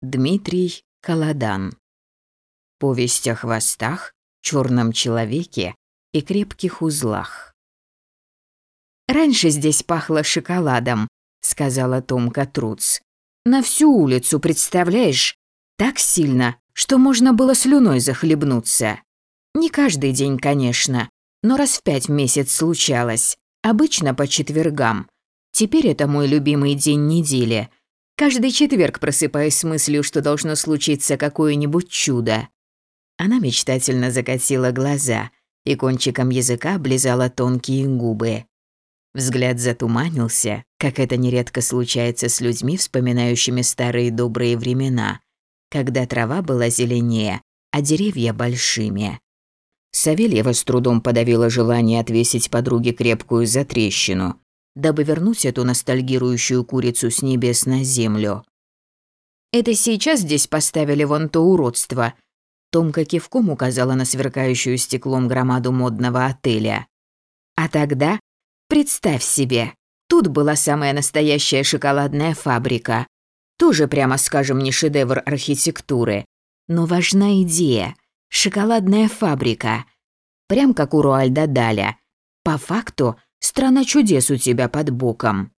Дмитрий Каладан. Повесть о хвостах, черном человеке и крепких узлах. «Раньше здесь пахло шоколадом», — сказала Томка Труц. «На всю улицу, представляешь? Так сильно, что можно было слюной захлебнуться. Не каждый день, конечно, но раз в пять месяц случалось. Обычно по четвергам. Теперь это мой любимый день недели. Каждый четверг просыпаюсь с мыслью, что должно случиться какое-нибудь чудо. Она мечтательно закатила глаза и кончиком языка облизала тонкие губы. Взгляд затуманился, как это нередко случается с людьми, вспоминающими старые добрые времена, когда трава была зеленее, а деревья большими. Савельева с трудом подавила желание отвесить подруге крепкую затрещину, дабы вернуть эту ностальгирующую курицу с небес на землю. «Это сейчас здесь поставили вон то уродство», Томка кивком указала на сверкающую стеклом громаду модного отеля. А тогда, представь себе, тут была самая настоящая шоколадная фабрика. Тоже, прямо скажем, не шедевр архитектуры. Но важна идея. Шоколадная фабрика. Прям как у Руальда Даля. По факту, страна чудес у тебя под боком.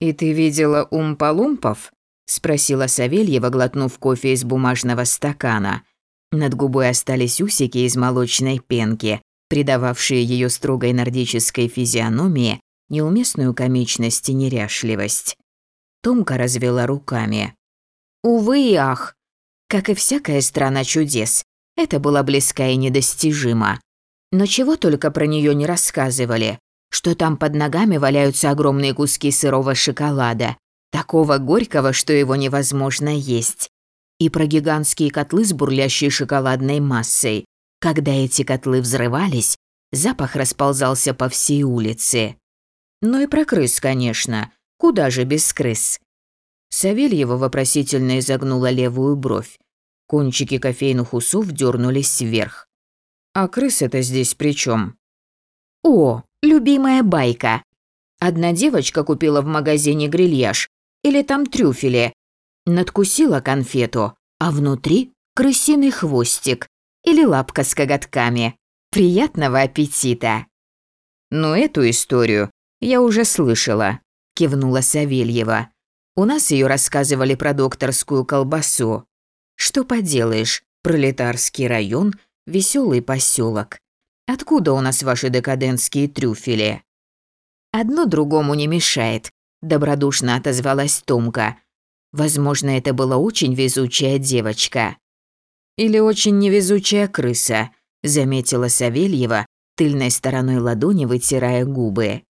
«И ты видела умпа-лумпов?» – спросила Савельева, глотнув кофе из бумажного стакана. Над губой остались усики из молочной пенки, придававшие ее строгой нордической физиономии неуместную комичность и неряшливость. Томка развела руками. «Увы и ах! Как и всякая страна чудес, это было близко и недостижимо. Но чего только про нее не рассказывали, что там под ногами валяются огромные куски сырого шоколада, такого горького, что его невозможно есть. И про гигантские котлы с бурлящей шоколадной массой. Когда эти котлы взрывались, запах расползался по всей улице. Ну и про крыс, конечно. Куда же без крыс? Савельева вопросительно изогнула левую бровь. Кончики кофейных усов дернулись вверх. «А крысы-то здесь при чем? «О, любимая байка. Одна девочка купила в магазине грильяж, или там трюфели. Надкусила конфету, а внутри крысиный хвостик или лапка с коготками. Приятного аппетита!» «Ну, эту историю я уже слышала», – кивнула Савельева. «У нас ее рассказывали про докторскую колбасу. Что поделаешь, пролетарский район, веселый поселок. Откуда у нас ваши декадентские трюфели? Одно другому не мешает, добродушно отозвалась Томка. Возможно, это была очень везучая девочка. Или очень невезучая крыса, заметила Савельева, тыльной стороной ладони вытирая губы.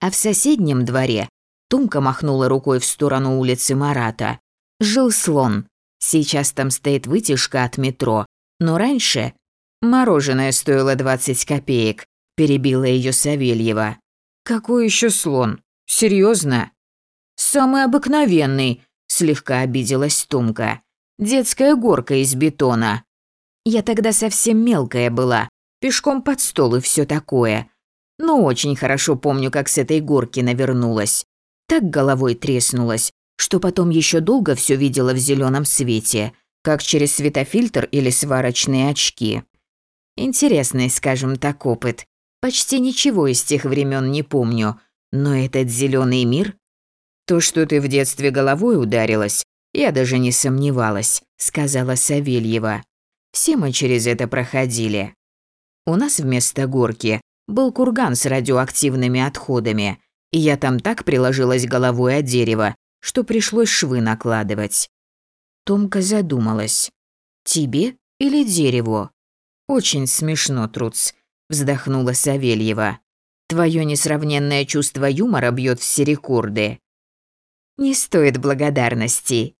А в соседнем дворе Томка махнула рукой в сторону улицы Марата. Жил слон, Сейчас там стоит вытяжка от метро, но раньше мороженое стоило 20 копеек, перебила ее Савельева. Какой еще слон? Серьезно? Самый обыкновенный, слегка обиделась Тумка. Детская горка из бетона. Я тогда совсем мелкая была, пешком под стол и все такое. Но очень хорошо помню, как с этой горки навернулась. Так головой треснулась, что потом еще долго все видела в зеленом свете, как через светофильтр или сварочные очки. Интересный, скажем так, опыт. Почти ничего из тех времен не помню, но этот зеленый мир... То, что ты в детстве головой ударилась, я даже не сомневалась, сказала Савельева. Все мы через это проходили. У нас вместо горки был курган с радиоактивными отходами, и я там так приложилась головой о дерево, что пришлось швы накладывать. Томка задумалась. «Тебе или дереву?» «Очень смешно, Труц», – вздохнула Савельева. «Твое несравненное чувство юмора бьет все рекорды». «Не стоит благодарности».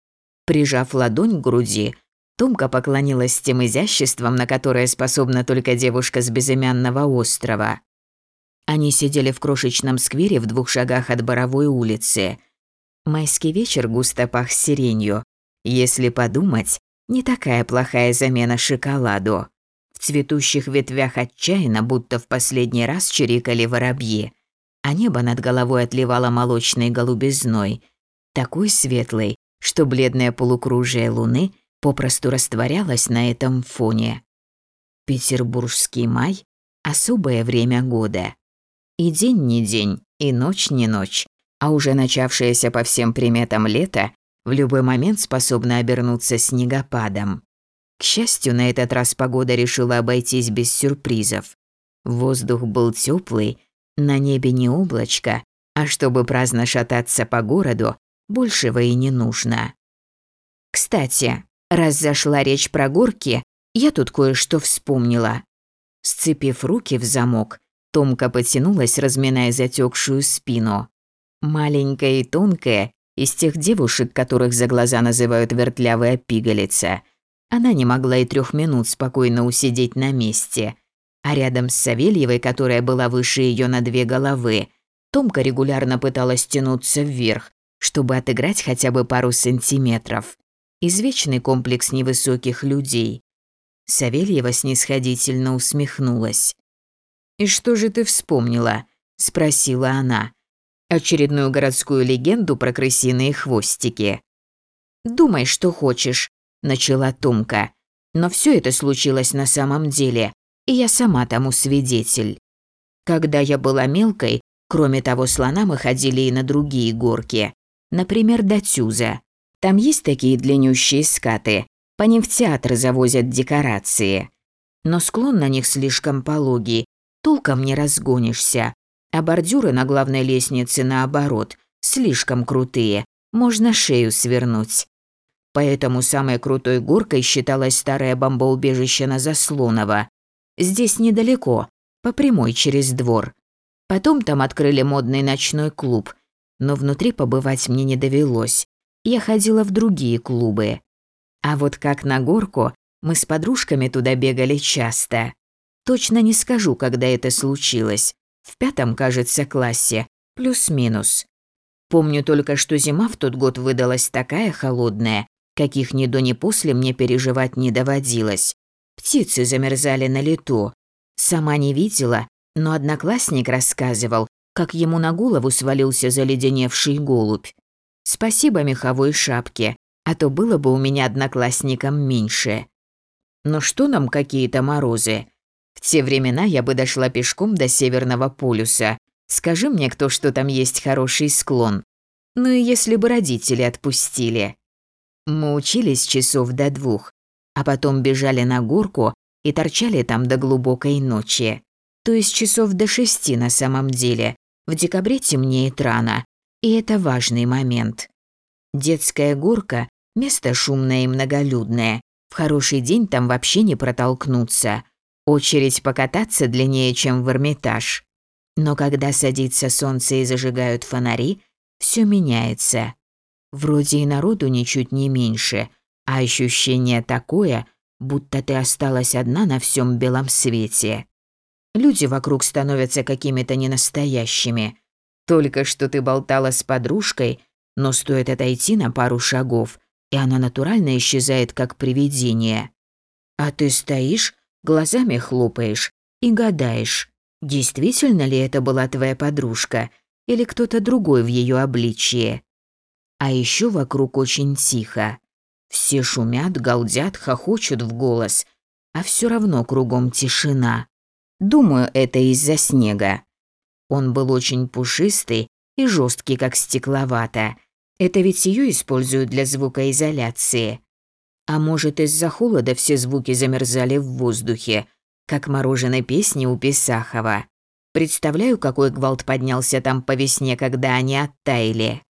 Прижав ладонь к груди, Томка поклонилась тем изяществом, на которое способна только девушка с безымянного острова. Они сидели в крошечном сквере в двух шагах от Боровой улицы – Майский вечер густо пах сиренью. Если подумать, не такая плохая замена шоколаду. Цветущих ветвях отчаянно, будто в последний раз чирикали воробьи, а небо над головой отливало молочной голубизной, такой светлой, что бледное полукружие луны попросту растворялось на этом фоне. Петербургский май – особое время года. И день не день, и ночь не ночь, а уже начавшееся по всем приметам лето в любой момент способно обернуться снегопадом. К счастью, на этот раз погода решила обойтись без сюрпризов. Воздух был теплый, на небе не облачко, а чтобы праздно шататься по городу, большего и не нужно. Кстати, раз зашла речь про горки, я тут кое-что вспомнила. Сцепив руки в замок, Томка потянулась, разминая затекшую спину. Маленькая и тонкая, из тех девушек, которых за глаза называют вертлявая пигалица. Она не могла и трех минут спокойно усидеть на месте. А рядом с Савельевой, которая была выше ее на две головы, Томка регулярно пыталась тянуться вверх, чтобы отыграть хотя бы пару сантиметров. Извечный комплекс невысоких людей. Савельева снисходительно усмехнулась. «И что же ты вспомнила?» – спросила она. «Очередную городскую легенду про крысиные хвостики». «Думай, что хочешь», – начала Томка. «Но все это случилось на самом деле, и я сама тому свидетель. Когда я была мелкой, кроме того слона мы ходили и на другие горки. Например, до Тюза. Там есть такие длиннющие скаты. По ним в театр завозят декорации. Но склон на них слишком пологий. Толком не разгонишься. А бордюры на главной лестнице, наоборот, слишком крутые. Можно шею свернуть. Поэтому самой крутой горкой считалось старое бомбоубежище на Заслоново. Здесь недалеко, по прямой через двор. Потом там открыли модный ночной клуб, но внутри побывать мне не довелось. Я ходила в другие клубы. А вот как на горку, мы с подружками туда бегали часто. Точно не скажу, когда это случилось. В пятом, кажется, классе. Плюс-минус. Помню только, что зима в тот год выдалась такая холодная, каких ни до ни после мне переживать не доводилось. Птицы замерзали на лету. Сама не видела, но одноклассник рассказывал, как ему на голову свалился заледеневший голубь. Спасибо меховой шапке, а то было бы у меня одноклассником меньше. Но что нам какие-то морозы? В те времена я бы дошла пешком до Северного полюса. Скажи мне, кто что там есть хороший склон. Ну и если бы родители отпустили. Мы учились часов до двух, а потом бежали на горку и торчали там до глубокой ночи. То есть часов до шести на самом деле, в декабре темнеет рано, и это важный момент. Детская горка – место шумное и многолюдное. В хороший день там вообще не протолкнуться. Очередь покататься длиннее, чем в Эрмитаж. Но когда садится солнце и зажигают фонари, все меняется. Вроде и народу ничуть не меньше, а ощущение такое, будто ты осталась одна на всем белом свете. Люди вокруг становятся какими-то ненастоящими. Только что ты болтала с подружкой, но стоит отойти на пару шагов, и она натурально исчезает как привидение. А ты стоишь, глазами хлопаешь и гадаешь, действительно ли это была твоя подружка или кто-то другой в ее обличье. А еще вокруг очень тихо. Все шумят, галдят, хохочут в голос, а все равно кругом тишина. Думаю, это из-за снега. Он был очень пушистый и жесткий, как стекловато. Это ведь ее используют для звукоизоляции. А может, из-за холода все звуки замерзали в воздухе, как мороженой песни у Писахова. Представляю, какой гвалт поднялся там по весне, когда они оттаяли.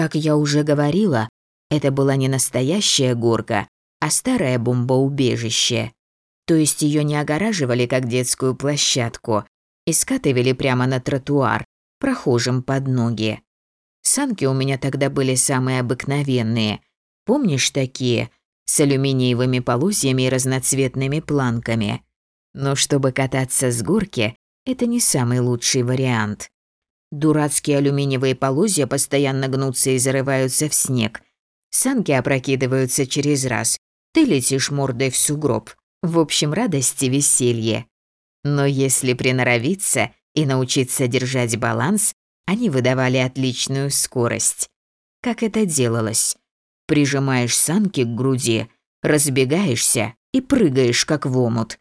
Как я уже говорила, это была не настоящая горка, а старое бомбоубежище то есть ее не огораживали как детскую площадку, и скатывали прямо на тротуар, прохожим под ноги. Санки у меня тогда были самые обыкновенные. Помнишь такие? С алюминиевыми полозьями и разноцветными планками. Но чтобы кататься с горки, это не самый лучший вариант. Дурацкие алюминиевые полозья постоянно гнутся и зарываются в снег. Санки опрокидываются через раз. Ты летишь мордой в сугроб. В общем, радость и веселье. Но если приноровиться и научиться держать баланс, они выдавали отличную скорость. Как это делалось? прижимаешь санки к груди, разбегаешься и прыгаешь, как в омут.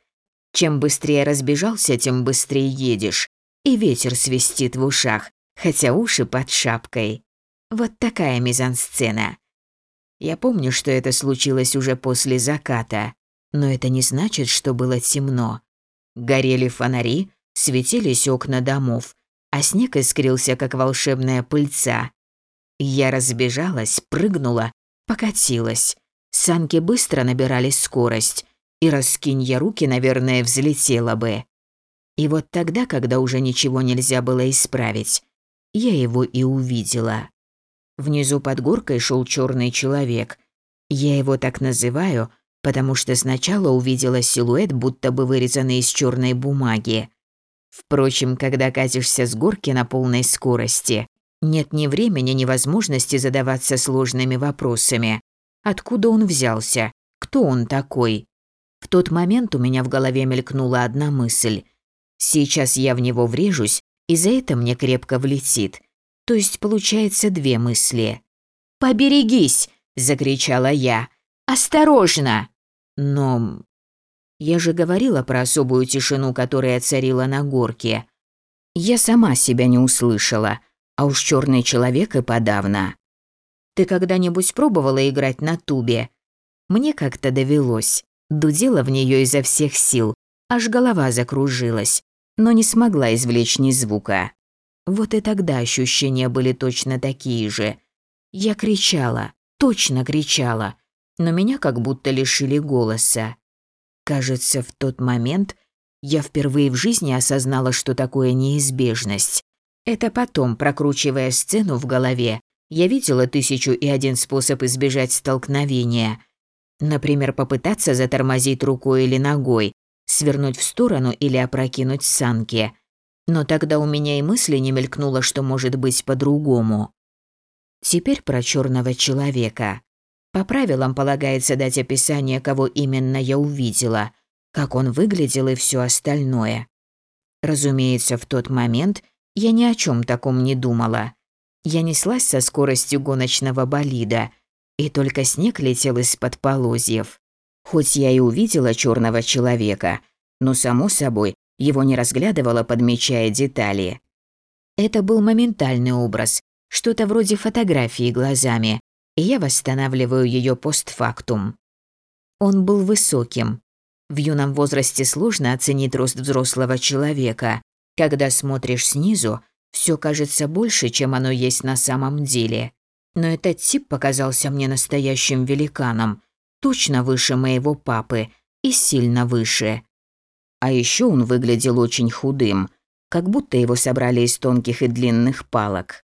Чем быстрее разбежался, тем быстрее едешь. И ветер свистит в ушах, хотя уши под шапкой. Вот такая мизансцена. Я помню, что это случилось уже после заката, но это не значит, что было темно. Горели фонари, светились окна домов, а снег искрился, как волшебная пыльца. Я разбежалась, прыгнула, покатилась. Санки быстро набирали скорость, и раскинь я руки, наверное, взлетела бы. И вот тогда, когда уже ничего нельзя было исправить, я его и увидела. Внизу под горкой шел черный человек. Я его так называю, потому что сначала увидела силуэт, будто бы вырезанный из черной бумаги. Впрочем, когда катишься с горки на полной скорости, нет ни времени, ни возможности задаваться сложными вопросами. Откуда он взялся? Кто он такой? В тот момент у меня в голове мелькнула одна мысль. Сейчас я в него врежусь, и за это мне крепко влетит. То есть получается две мысли. «Поберегись!» – закричала я. «Осторожно!» Но... Я же говорила про особую тишину, которая царила на горке. Я сама себя не услышала, а уж черный человек и подавно. Ты когда-нибудь пробовала играть на тубе? Мне как-то довелось. Дудела в нее изо всех сил, аж голова закружилась, но не смогла извлечь ни звука. Вот и тогда ощущения были точно такие же. Я кричала, точно кричала, но меня как будто лишили голоса. Кажется, в тот момент я впервые в жизни осознала, что такое неизбежность. Это потом, прокручивая сцену в голове, я видела тысячу и один способ избежать столкновения – Например, попытаться затормозить рукой или ногой, свернуть в сторону или опрокинуть санки. Но тогда у меня и мысли не мелькнуло, что может быть по-другому. Теперь про черного человека. По правилам полагается дать описание, кого именно я увидела, как он выглядел и все остальное. Разумеется, в тот момент я ни о чем таком не думала. Я неслась со скоростью гоночного болида – и только снег летел из-под полозьев. Хоть я и увидела черного человека, но, само собой, его не разглядывала, подмечая детали. Это был моментальный образ, что-то вроде фотографии глазами, и я восстанавливаю ее постфактум. Он был высоким. В юном возрасте сложно оценить рост взрослого человека. Когда смотришь снизу, все кажется больше, чем оно есть на самом деле но этот тип показался мне настоящим великаном, точно выше моего папы и сильно выше. А еще он выглядел очень худым, как будто его собрали из тонких и длинных палок.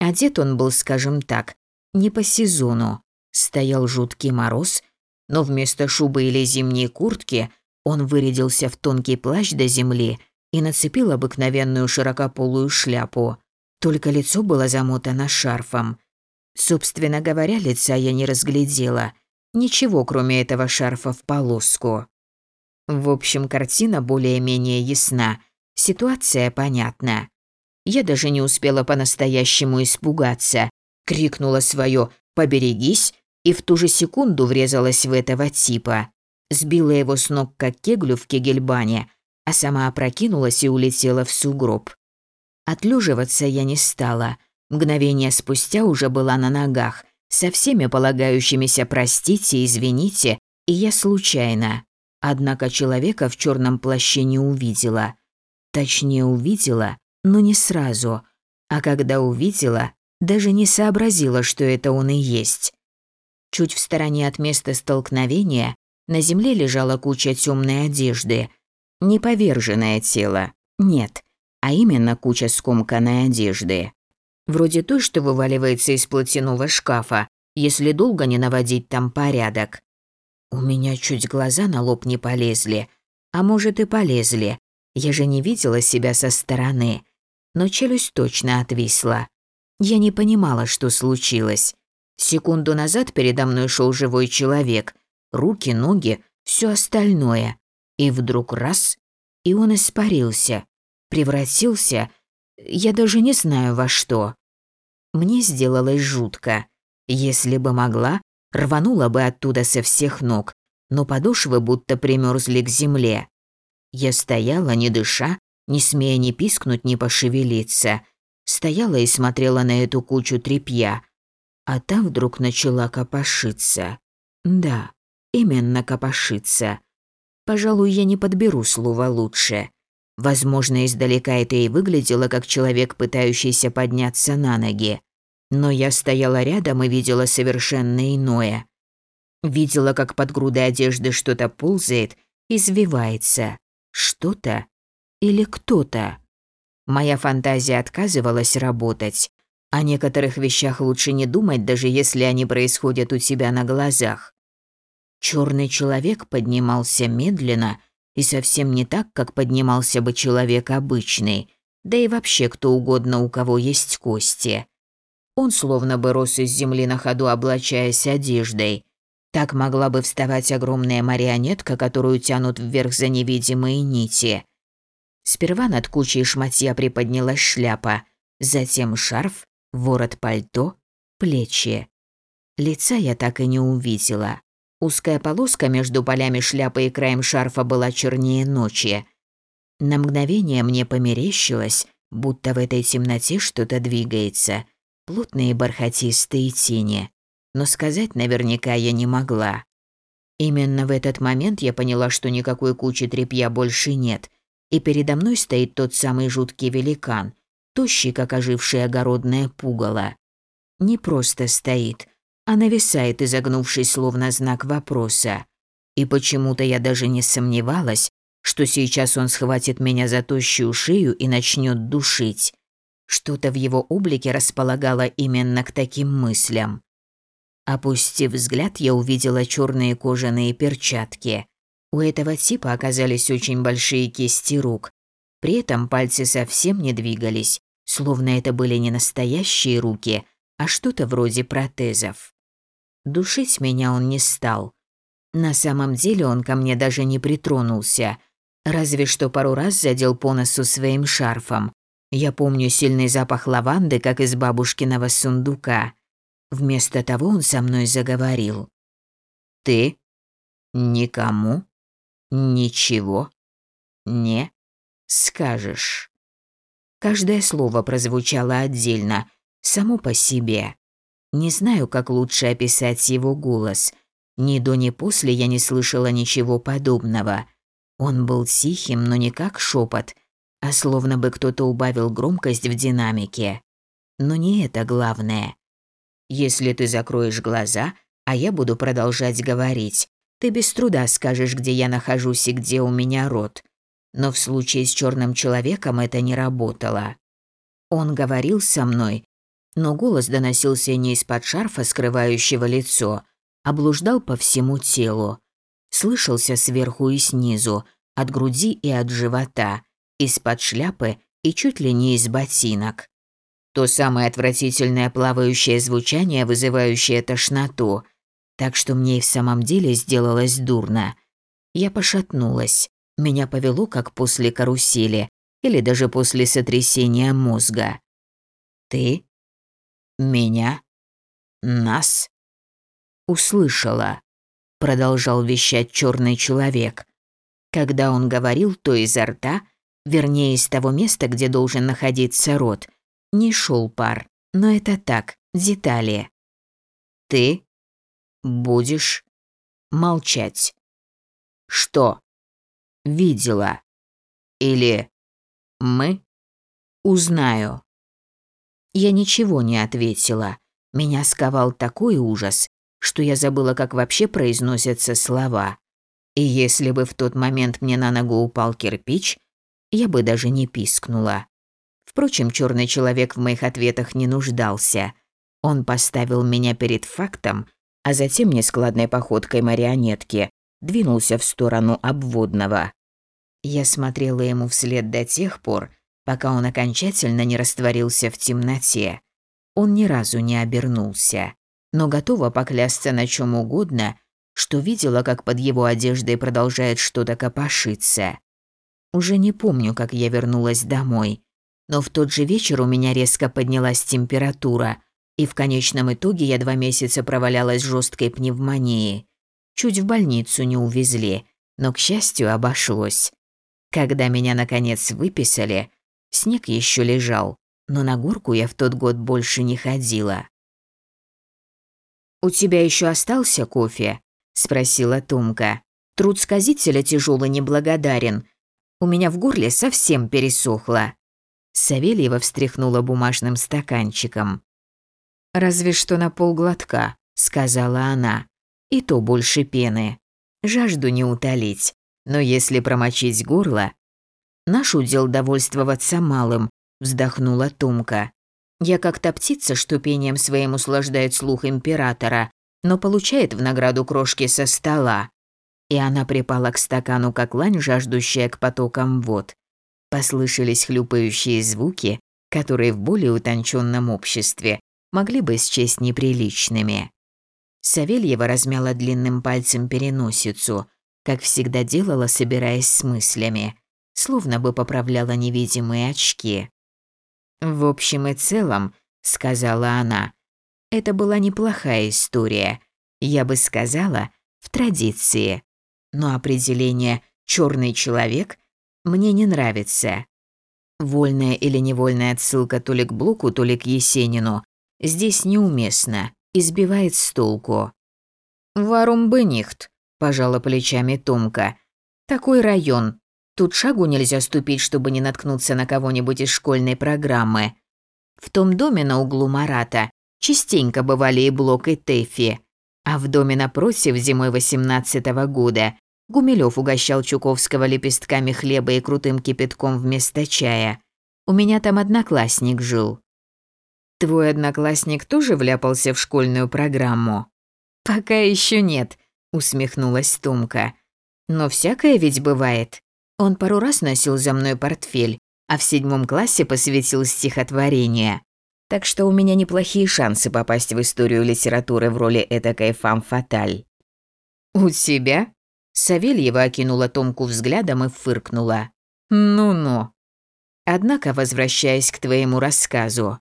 Одет он был, скажем так, не по сезону. Стоял жуткий мороз, но вместо шубы или зимней куртки он вырядился в тонкий плащ до земли и нацепил обыкновенную широкополую шляпу. Только лицо было замотано шарфом. Собственно говоря, лица я не разглядела. Ничего, кроме этого шарфа в полоску. В общем, картина более-менее ясна. Ситуация понятна. Я даже не успела по-настоящему испугаться. Крикнула свое «Поберегись!» и в ту же секунду врезалась в этого типа. Сбила его с ног, как кеглю в кегельбане, а сама опрокинулась и улетела в сугроб. Отлеживаться я не стала – Мгновение спустя уже была на ногах, со всеми полагающимися «простите», «извините», и я случайно. Однако человека в черном плаще не увидела. Точнее, увидела, но не сразу. А когда увидела, даже не сообразила, что это он и есть. Чуть в стороне от места столкновения на земле лежала куча темной одежды. Не поверженное тело, нет, а именно куча скомканной одежды. Вроде той, что вываливается из платяного шкафа, если долго не наводить там порядок. У меня чуть глаза на лоб не полезли. А может и полезли. Я же не видела себя со стороны. Но челюсть точно отвисла. Я не понимала, что случилось. Секунду назад передо мной шел живой человек. Руки, ноги, все остальное. И вдруг раз, и он испарился. Превратился, я даже не знаю во что. Мне сделалось жутко. Если бы могла, рванула бы оттуда со всех ног, но подошвы будто примерзли к земле. Я стояла, не дыша, не смея ни пискнуть, ни пошевелиться. Стояла и смотрела на эту кучу тряпья, а та вдруг начала копошиться. Да, именно копошиться. Пожалуй, я не подберу слово лучше. Возможно, издалека это и выглядело как человек, пытающийся подняться на ноги. Но я стояла рядом и видела совершенно иное. Видела, как под грудой одежды что-то ползает, извивается. Что-то или кто-то. Моя фантазия отказывалась работать. О некоторых вещах лучше не думать, даже если они происходят у тебя на глазах. Черный человек поднимался медленно и совсем не так, как поднимался бы человек обычный, да и вообще кто угодно, у кого есть кости. Он словно бы рос из земли на ходу, облачаясь одеждой. Так могла бы вставать огромная марионетка, которую тянут вверх за невидимые нити. Сперва над кучей шматья приподнялась шляпа, затем шарф, ворот пальто, плечи. Лица я так и не увидела. Узкая полоска между полями шляпы и краем шарфа была чернее ночи. На мгновение мне померещилось, будто в этой темноте что-то двигается – плотные бархатистые тени, но сказать наверняка я не могла. Именно в этот момент я поняла, что никакой кучи тряпья больше нет, и передо мной стоит тот самый жуткий великан, тощий, как ожившее огородное пугало. Не просто стоит, а нависает, изогнувшись словно знак вопроса. И почему-то я даже не сомневалась, что сейчас он схватит меня за тощую шею и начнет душить. Что-то в его облике располагало именно к таким мыслям. Опустив взгляд, я увидела черные кожаные перчатки. У этого типа оказались очень большие кисти рук. При этом пальцы совсем не двигались, словно это были не настоящие руки, а что-то вроде протезов. Душить меня он не стал. На самом деле он ко мне даже не притронулся, разве что пару раз задел по носу своим шарфом, я помню сильный запах лаванды, как из бабушкиного сундука. Вместо того он со мной заговорил. «Ты? Никому? Ничего? Не? Скажешь?» Каждое слово прозвучало отдельно, само по себе. Не знаю, как лучше описать его голос. Ни до, ни после я не слышала ничего подобного. Он был тихим, но не как шепот – а словно бы кто-то убавил громкость в динамике. Но не это главное. Если ты закроешь глаза, а я буду продолжать говорить, ты без труда скажешь, где я нахожусь и где у меня рот. Но в случае с черным человеком это не работало. Он говорил со мной, но голос доносился не из-под шарфа, скрывающего лицо, а блуждал по всему телу. Слышался сверху и снизу, от груди и от живота, из-под шляпы и чуть ли не из ботинок. То самое отвратительное плавающее звучание, вызывающее тошноту. Так что мне и в самом деле сделалось дурно. Я пошатнулась. Меня повело, как после карусели, или даже после сотрясения мозга. «Ты? Меня? Нас?» «Услышала», — продолжал вещать черный человек. Когда он говорил, то изо рта — вернее, из того места, где должен находиться рот, не шел пар, но это так, детали. Ты будешь молчать. Что? Видела. Или мы? Узнаю. Я ничего не ответила. Меня сковал такой ужас, что я забыла, как вообще произносятся слова. И если бы в тот момент мне на ногу упал кирпич, я бы даже не пискнула. Впрочем, черный человек в моих ответах не нуждался. Он поставил меня перед фактом, а затем нескладной походкой марионетки двинулся в сторону обводного. Я смотрела ему вслед до тех пор, пока он окончательно не растворился в темноте. Он ни разу не обернулся, но готова поклясться на чем угодно, что видела, как под его одеждой продолжает что-то копошиться. Уже не помню, как я вернулась домой. Но в тот же вечер у меня резко поднялась температура. И в конечном итоге я два месяца провалялась с жесткой пневмонией. Чуть в больницу не увезли, но, к счастью, обошлось. Когда меня, наконец, выписали, снег еще лежал, но на горку я в тот год больше не ходила. «У тебя еще остался кофе?» – спросила Тумка. «Труд сказителя тяжелый неблагодарен. У меня в горле совсем пересохло». Савельева встряхнула бумажным стаканчиком. «Разве что на полглотка», – сказала она. «И то больше пены. Жажду не утолить. Но если промочить горло...» «Наш удел довольствоваться малым», – вздохнула Тумка. Я как то птица, что пением своим услаждает слух императора, но получает в награду крошки со стола. И она припала к стакану, как лань, жаждущая к потокам вод. Послышались хлюпающие звуки, которые в более утонченном обществе могли бы счесть неприличными. Савельева размяла длинным пальцем переносицу, как всегда делала, собираясь с мыслями, словно бы поправляла невидимые очки. «В общем и целом», — сказала она, — «это была неплохая история. Я бы сказала, в традиции. Но определение «черный человек» мне не нравится. Вольная или невольная отсылка то ли к Блоку, то ли к Есенину здесь неуместна, избивает с толку. «Варум бенихт», – пожала плечами Томка. «Такой район, Тут шагу нельзя ступить, чтобы не наткнуться на кого-нибудь из школьной программы. В том доме на углу Марата частенько бывали и Блок, и Тэфи. А в доме напротив зимой 18-го года Гумилев угощал Чуковского лепестками хлеба и крутым кипятком вместо чая. У меня там одноклассник жил. Твой одноклассник тоже вляпался в школьную программу? Пока еще нет, усмехнулась Тумка. Но всякое ведь бывает. Он пару раз носил за мной портфель, а в седьмом классе посвятил стихотворение. Так что у меня неплохие шансы попасть в историю литературы в роли этакой фам-фаталь. «У тебя?» Савельева окинула Томку взглядом и фыркнула. «Ну-ну». Однако, возвращаясь к твоему рассказу,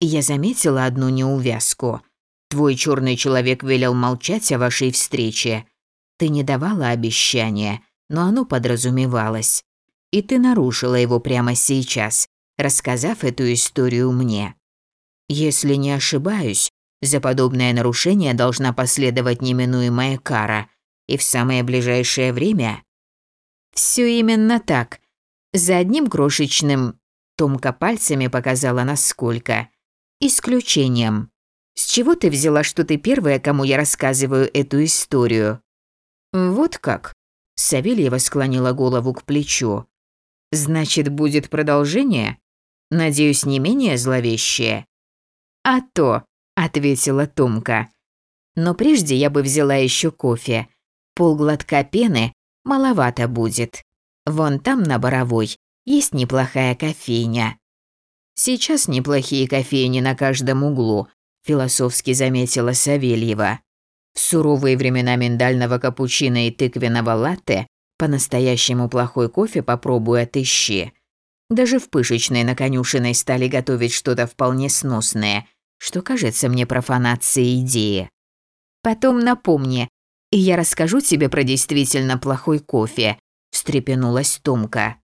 я заметила одну неувязку. Твой черный человек велел молчать о вашей встрече. Ты не давала обещания, но оно подразумевалось. И ты нарушила его прямо сейчас, рассказав эту историю мне. Если не ошибаюсь, за подобное нарушение должна последовать неминуемая кара, и в самое ближайшее время. Все именно так. За одним крошечным... Томка пальцами показала насколько. Исключением. С чего ты взяла, что ты первая, кому я рассказываю эту историю? Вот как. Савельева склонила голову к плечу. «Значит, будет продолжение? Надеюсь, не менее зловещее?» «А то», — ответила Томка. «Но прежде я бы взяла еще кофе. Полглотка пены маловато будет. Вон там, на Боровой, есть неплохая кофейня». «Сейчас неплохие кофейни на каждом углу», — философски заметила Савельева. Суровые времена миндального капучино и тыквенного латте по-настоящему плохой кофе попробуй отыщи. Даже в пышечной на конюшиной стали готовить что-то вполне сносное, что кажется мне профанацией идеи. Потом напомни, и я расскажу тебе про действительно плохой кофе, встрепенулась Томка.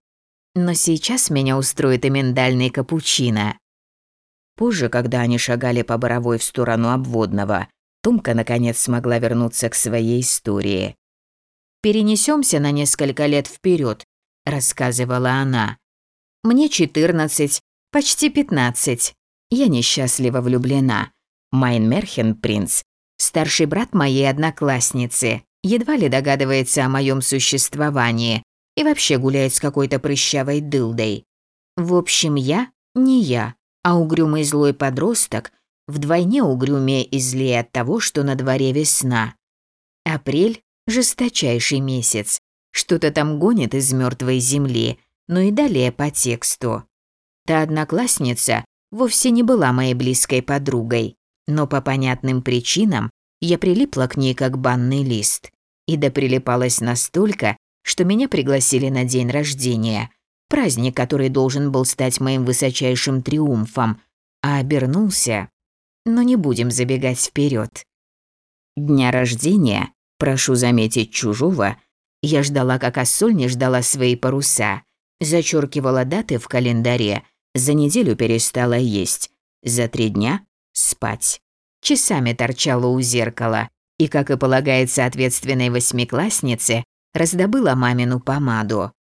Но сейчас меня устроит и миндальный капучино. Позже, когда они шагали по Боровой в сторону обводного, Тумка наконец смогла вернуться к своей истории. «Перенесемся на несколько лет вперед, рассказывала она. «Мне 14, почти 15. Я несчастливо влюблена. Майн Мерхен принц, старший брат моей одноклассницы, едва ли догадывается о моем существовании и вообще гуляет с какой-то прыщавой дылдой. В общем, я не я, а угрюмый злой подросток, вдвойне угрюмее и злее от того, что на дворе весна. Апрель – жесточайший месяц. Что-то там гонит из мертвой земли, но и далее по тексту. Та одноклассница вовсе не была моей близкой подругой, но по понятным причинам я прилипла к ней как банный лист. И доприлипалась настолько, что меня пригласили на день рождения, праздник, который должен был стать моим высочайшим триумфом, а обернулся Но не будем забегать вперед. Дня рождения, прошу заметить чужого, я ждала, как Ассоль не ждала свои паруса. Зачеркивала даты в календаре, за неделю перестала есть, за три дня – спать. Часами торчала у зеркала и, как и полагается ответственной восьмикласснице, раздобыла мамину помаду.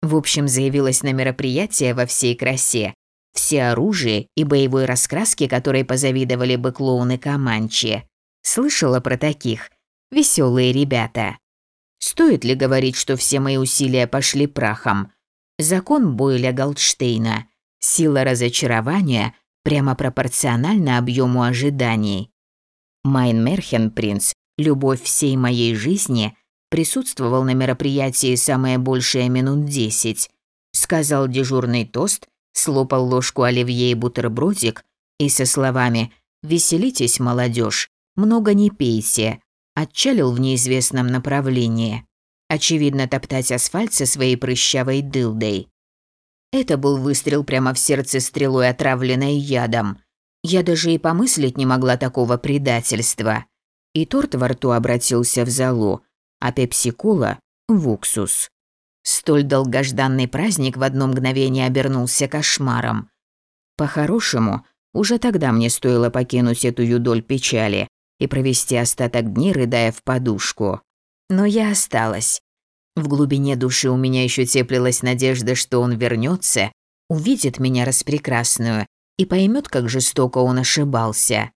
В общем, заявилась на мероприятие во всей красе. Все оружие и боевой раскраски, которой позавидовали бы клоуны Каманчи. Слышала про таких. Веселые ребята. Стоит ли говорить, что все мои усилия пошли прахом? Закон Бойля Голдштейна. Сила разочарования прямо пропорциональна объему ожиданий. Майн Мерхенпринц, любовь всей моей жизни, присутствовал на мероприятии самое большее минут десять. Сказал дежурный тост, слопал ложку оливье и бутербродик и со словами «Веселитесь, молодежь, много не пейте», отчалил в неизвестном направлении. Очевидно, топтать асфальт со своей прыщавой дылдой. Это был выстрел прямо в сердце стрелой, отравленной ядом. Я даже и помыслить не могла такого предательства. И торт во рту обратился в залу, а пепси-кола – в уксус. Столь долгожданный праздник в одно мгновение обернулся кошмаром. По-хорошему, уже тогда мне стоило покинуть эту юдоль печали, и провести остаток дней, рыдая в подушку. Но я осталась. В глубине души у меня еще теплилась надежда, что он вернется, увидит меня распрекрасную и поймет, как жестоко он ошибался.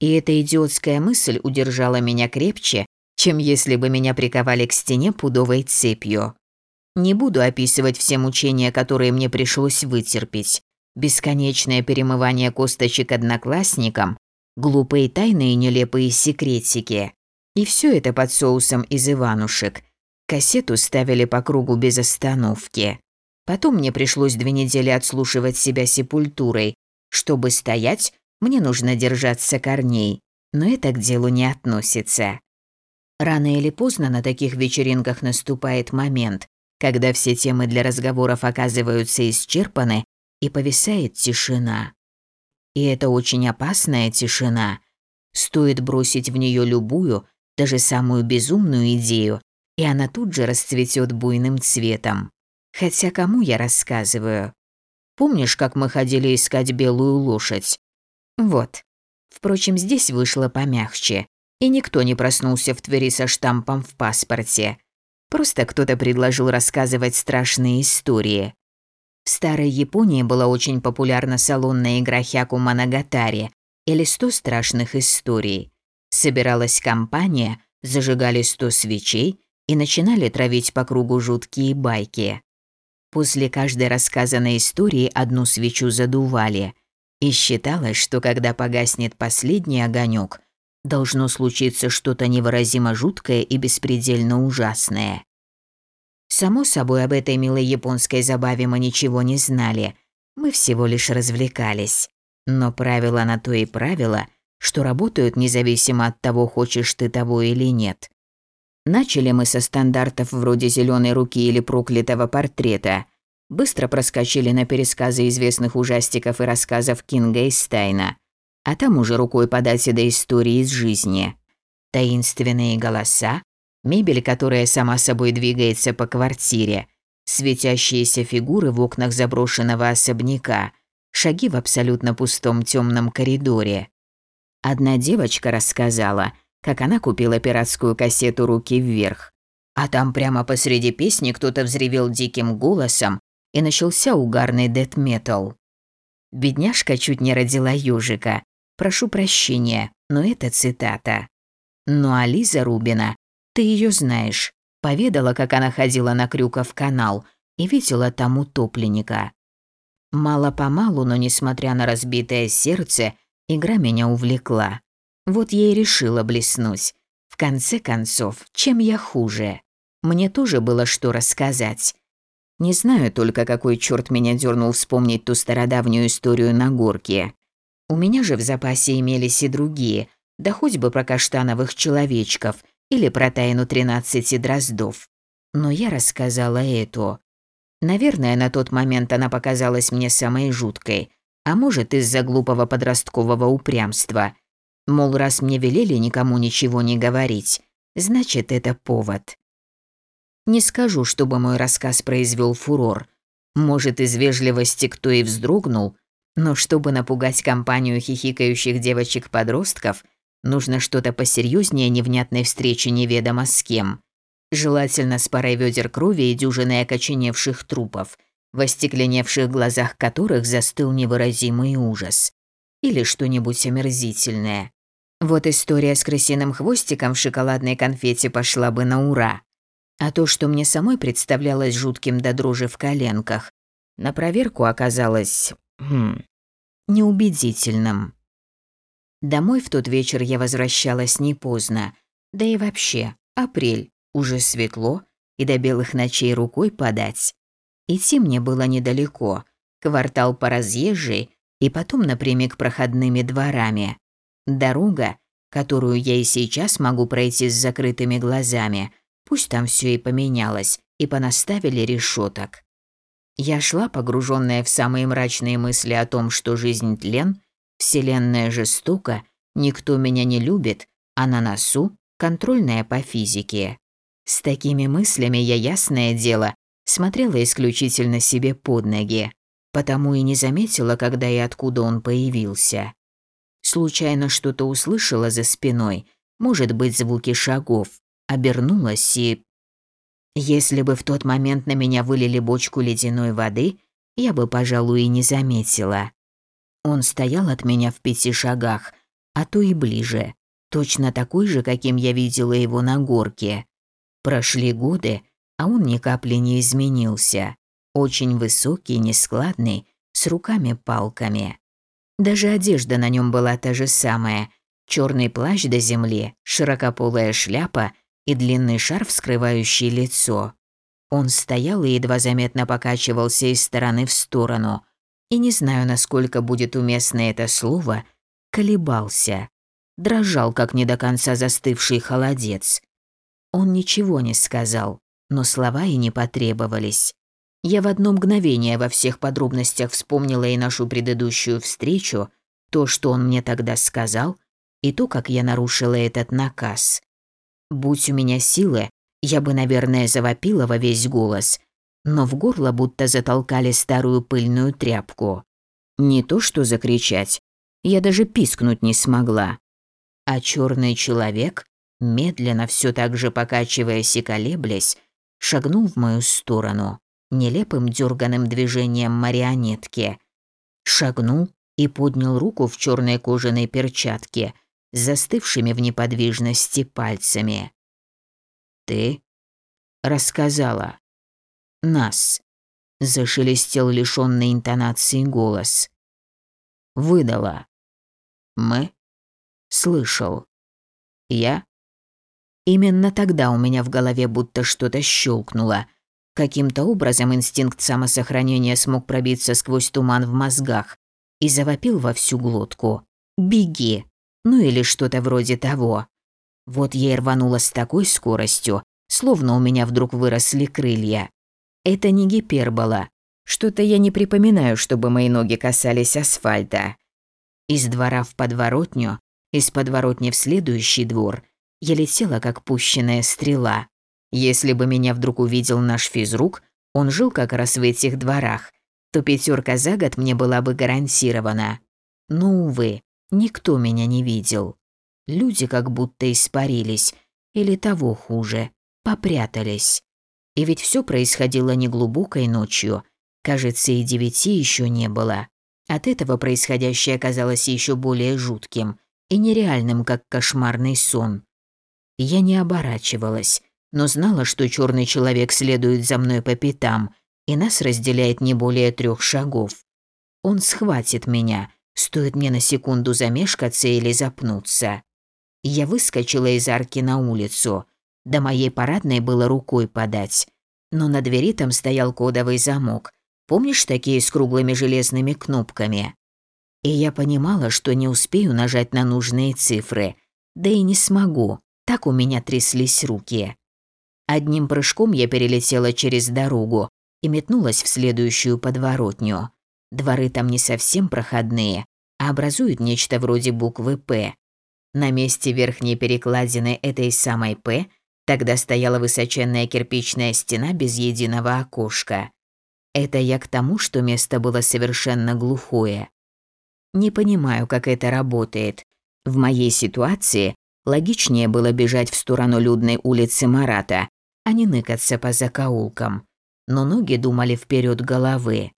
И эта идиотская мысль удержала меня крепче, чем если бы меня приковали к стене пудовой цепью. Не буду описывать все мучения, которые мне пришлось вытерпеть. Бесконечное перемывание косточек одноклассникам, глупые тайны и нелепые секретики. И все это под соусом из Иванушек. Кассету ставили по кругу без остановки. Потом мне пришлось две недели отслушивать себя сепультурой. Чтобы стоять, мне нужно держаться корней. Но это к делу не относится. Рано или поздно на таких вечеринках наступает момент, когда все темы для разговоров оказываются исчерпаны и повисает тишина. И это очень опасная тишина. Стоит бросить в нее любую, даже самую безумную идею, и она тут же расцветет буйным цветом. Хотя кому я рассказываю? Помнишь, как мы ходили искать белую лошадь? Вот. Впрочем, здесь вышло помягче, и никто не проснулся в Твери со штампом в паспорте. Просто кто-то предложил рассказывать страшные истории. В старой Японии была очень популярна салонная игра Хяку Манагатари или «Сто страшных историй». Собиралась компания, зажигали сто свечей и начинали травить по кругу жуткие байки. После каждой рассказанной истории одну свечу задували. И считалось, что когда погаснет последний огонек, должно случиться что-то невыразимо жуткое и беспредельно ужасное. Само собой, об этой милой японской забаве мы ничего не знали. Мы всего лишь развлекались. Но правила на то и правила, что работают независимо от того, хочешь ты того или нет. Начали мы со стандартов вроде зеленой руки или проклятого портрета. Быстро проскочили на пересказы известных ужастиков и рассказов Кинга и Стайна. А там уже рукой подать и до истории из жизни. Таинственные голоса, мебель, которая сама собой двигается по квартире, светящиеся фигуры в окнах заброшенного особняка, шаги в абсолютно пустом темном коридоре. Одна девочка рассказала, как она купила пиратскую кассету «Руки вверх», а там прямо посреди песни кто-то взревел диким голосом, и начался угарный дэт-метал. Бедняжка чуть не родила ёжика. Прошу прощения, но это цитата. Ну а Лиза Рубина ты ее знаешь. Поведала, как она ходила на Крюков канал и видела там утопленника. Мало-помалу, но несмотря на разбитое сердце, игра меня увлекла. Вот я и решила блеснуть. В конце концов, чем я хуже? Мне тоже было что рассказать. Не знаю только, какой черт меня дернул вспомнить ту стародавнюю историю на горке. У меня же в запасе имелись и другие, да хоть бы про каштановых человечков, или про тайну тринадцати дроздов. Но я рассказала эту. Наверное, на тот момент она показалась мне самой жуткой, а может, из-за глупого подросткового упрямства. Мол, раз мне велели никому ничего не говорить, значит, это повод. Не скажу, чтобы мой рассказ произвел фурор. Может, из вежливости кто и вздрогнул, но чтобы напугать компанию хихикающих девочек-подростков, нужно что-то посерьезнее невнятной встречи неведомо с кем. Желательно с парой ведер крови и дюжиной окоченевших трупов, в остекленевших глазах которых застыл невыразимый ужас. Или что-нибудь омерзительное. Вот история с крысиным хвостиком в шоколадной конфете пошла бы на ура. А то, что мне самой представлялось жутким до дрожи в коленках, на проверку оказалось... Хм, неубедительным. Домой в тот вечер я возвращалась не поздно. Да и вообще, апрель, уже светло, и до белых ночей рукой подать. Идти мне было недалеко, квартал по разъезжей и потом напрямик проходными дворами. Дорога, которую я и сейчас могу пройти с закрытыми глазами, Пусть там все и поменялось, и понаставили решеток. Я шла, погруженная в самые мрачные мысли о том, что жизнь тлен, вселенная жестока, никто меня не любит, а на носу контрольная по физике. С такими мыслями я, ясное дело, смотрела исключительно себе под ноги, потому и не заметила, когда и откуда он появился. Случайно что-то услышала за спиной, может быть, звуки шагов, обернулась и... Если бы в тот момент на меня вылили бочку ледяной воды, я бы, пожалуй, и не заметила. Он стоял от меня в пяти шагах, а то и ближе, точно такой же, каким я видела его на горке. Прошли годы, а он ни капли не изменился. Очень высокий, нескладный, с руками-палками. Даже одежда на нем была та же самая. Черный плащ до земли, широкополая шляпа и длинный шарф, скрывающий лицо. Он стоял и едва заметно покачивался из стороны в сторону. И не знаю, насколько будет уместно это слово, колебался. Дрожал, как не до конца застывший холодец. Он ничего не сказал, но слова и не потребовались. Я в одно мгновение во всех подробностях вспомнила и нашу предыдущую встречу, то, что он мне тогда сказал, и то, как я нарушила этот наказ. Будь у меня силы, я бы, наверное, завопила во весь голос, но в горло будто затолкали старую пыльную тряпку. Не то что закричать, я даже пискнуть не смогла. А черный человек, медленно все так же покачиваясь и колеблясь, шагнул в мою сторону, нелепым дерганым движением марионетки. Шагнул и поднял руку в черной кожаной перчатке – застывшими в неподвижности пальцами. «Ты?» «Рассказала. Нас», — зашелестел лишённый интонации голос. «Выдала. Мы?» «Слышал. Я?» Именно тогда у меня в голове будто что-то щелкнуло. Каким-то образом инстинкт самосохранения смог пробиться сквозь туман в мозгах и завопил во всю глотку. «Беги!» Ну или что-то вроде того. Вот я и рванула с такой скоростью, словно у меня вдруг выросли крылья. Это не гипербола. Что-то я не припоминаю, чтобы мои ноги касались асфальта. Из двора в подворотню, из подворотни в следующий двор я летела, как пущенная стрела. Если бы меня вдруг увидел наш физрук, он жил как раз в этих дворах, то пятерка за год мне была бы гарантирована. Но, увы, Никто меня не видел. Люди как будто испарились, или того хуже, попрятались. И ведь все происходило не глубокой ночью. Кажется, и девяти еще не было. От этого происходящее казалось еще более жутким и нереальным, как кошмарный сон. Я не оборачивалась, но знала, что черный человек следует за мной по пятам, и нас разделяет не более трех шагов. Он схватит меня, Стоит мне на секунду замешкаться или запнуться. Я выскочила из арки на улицу. До моей парадной было рукой подать. Но на двери там стоял кодовый замок. Помнишь такие с круглыми железными кнопками? И я понимала, что не успею нажать на нужные цифры. Да и не смогу. Так у меня тряслись руки. Одним прыжком я перелетела через дорогу и метнулась в следующую подворотню. Дворы там не совсем проходные, а образуют нечто вроде буквы «П». На месте верхней перекладины этой самой «П» тогда стояла высоченная кирпичная стена без единого окошка. Это я к тому, что место было совершенно глухое. Не понимаю, как это работает. В моей ситуации логичнее было бежать в сторону людной улицы Марата, а не ныкаться по закоулкам. Но ноги думали вперед головы.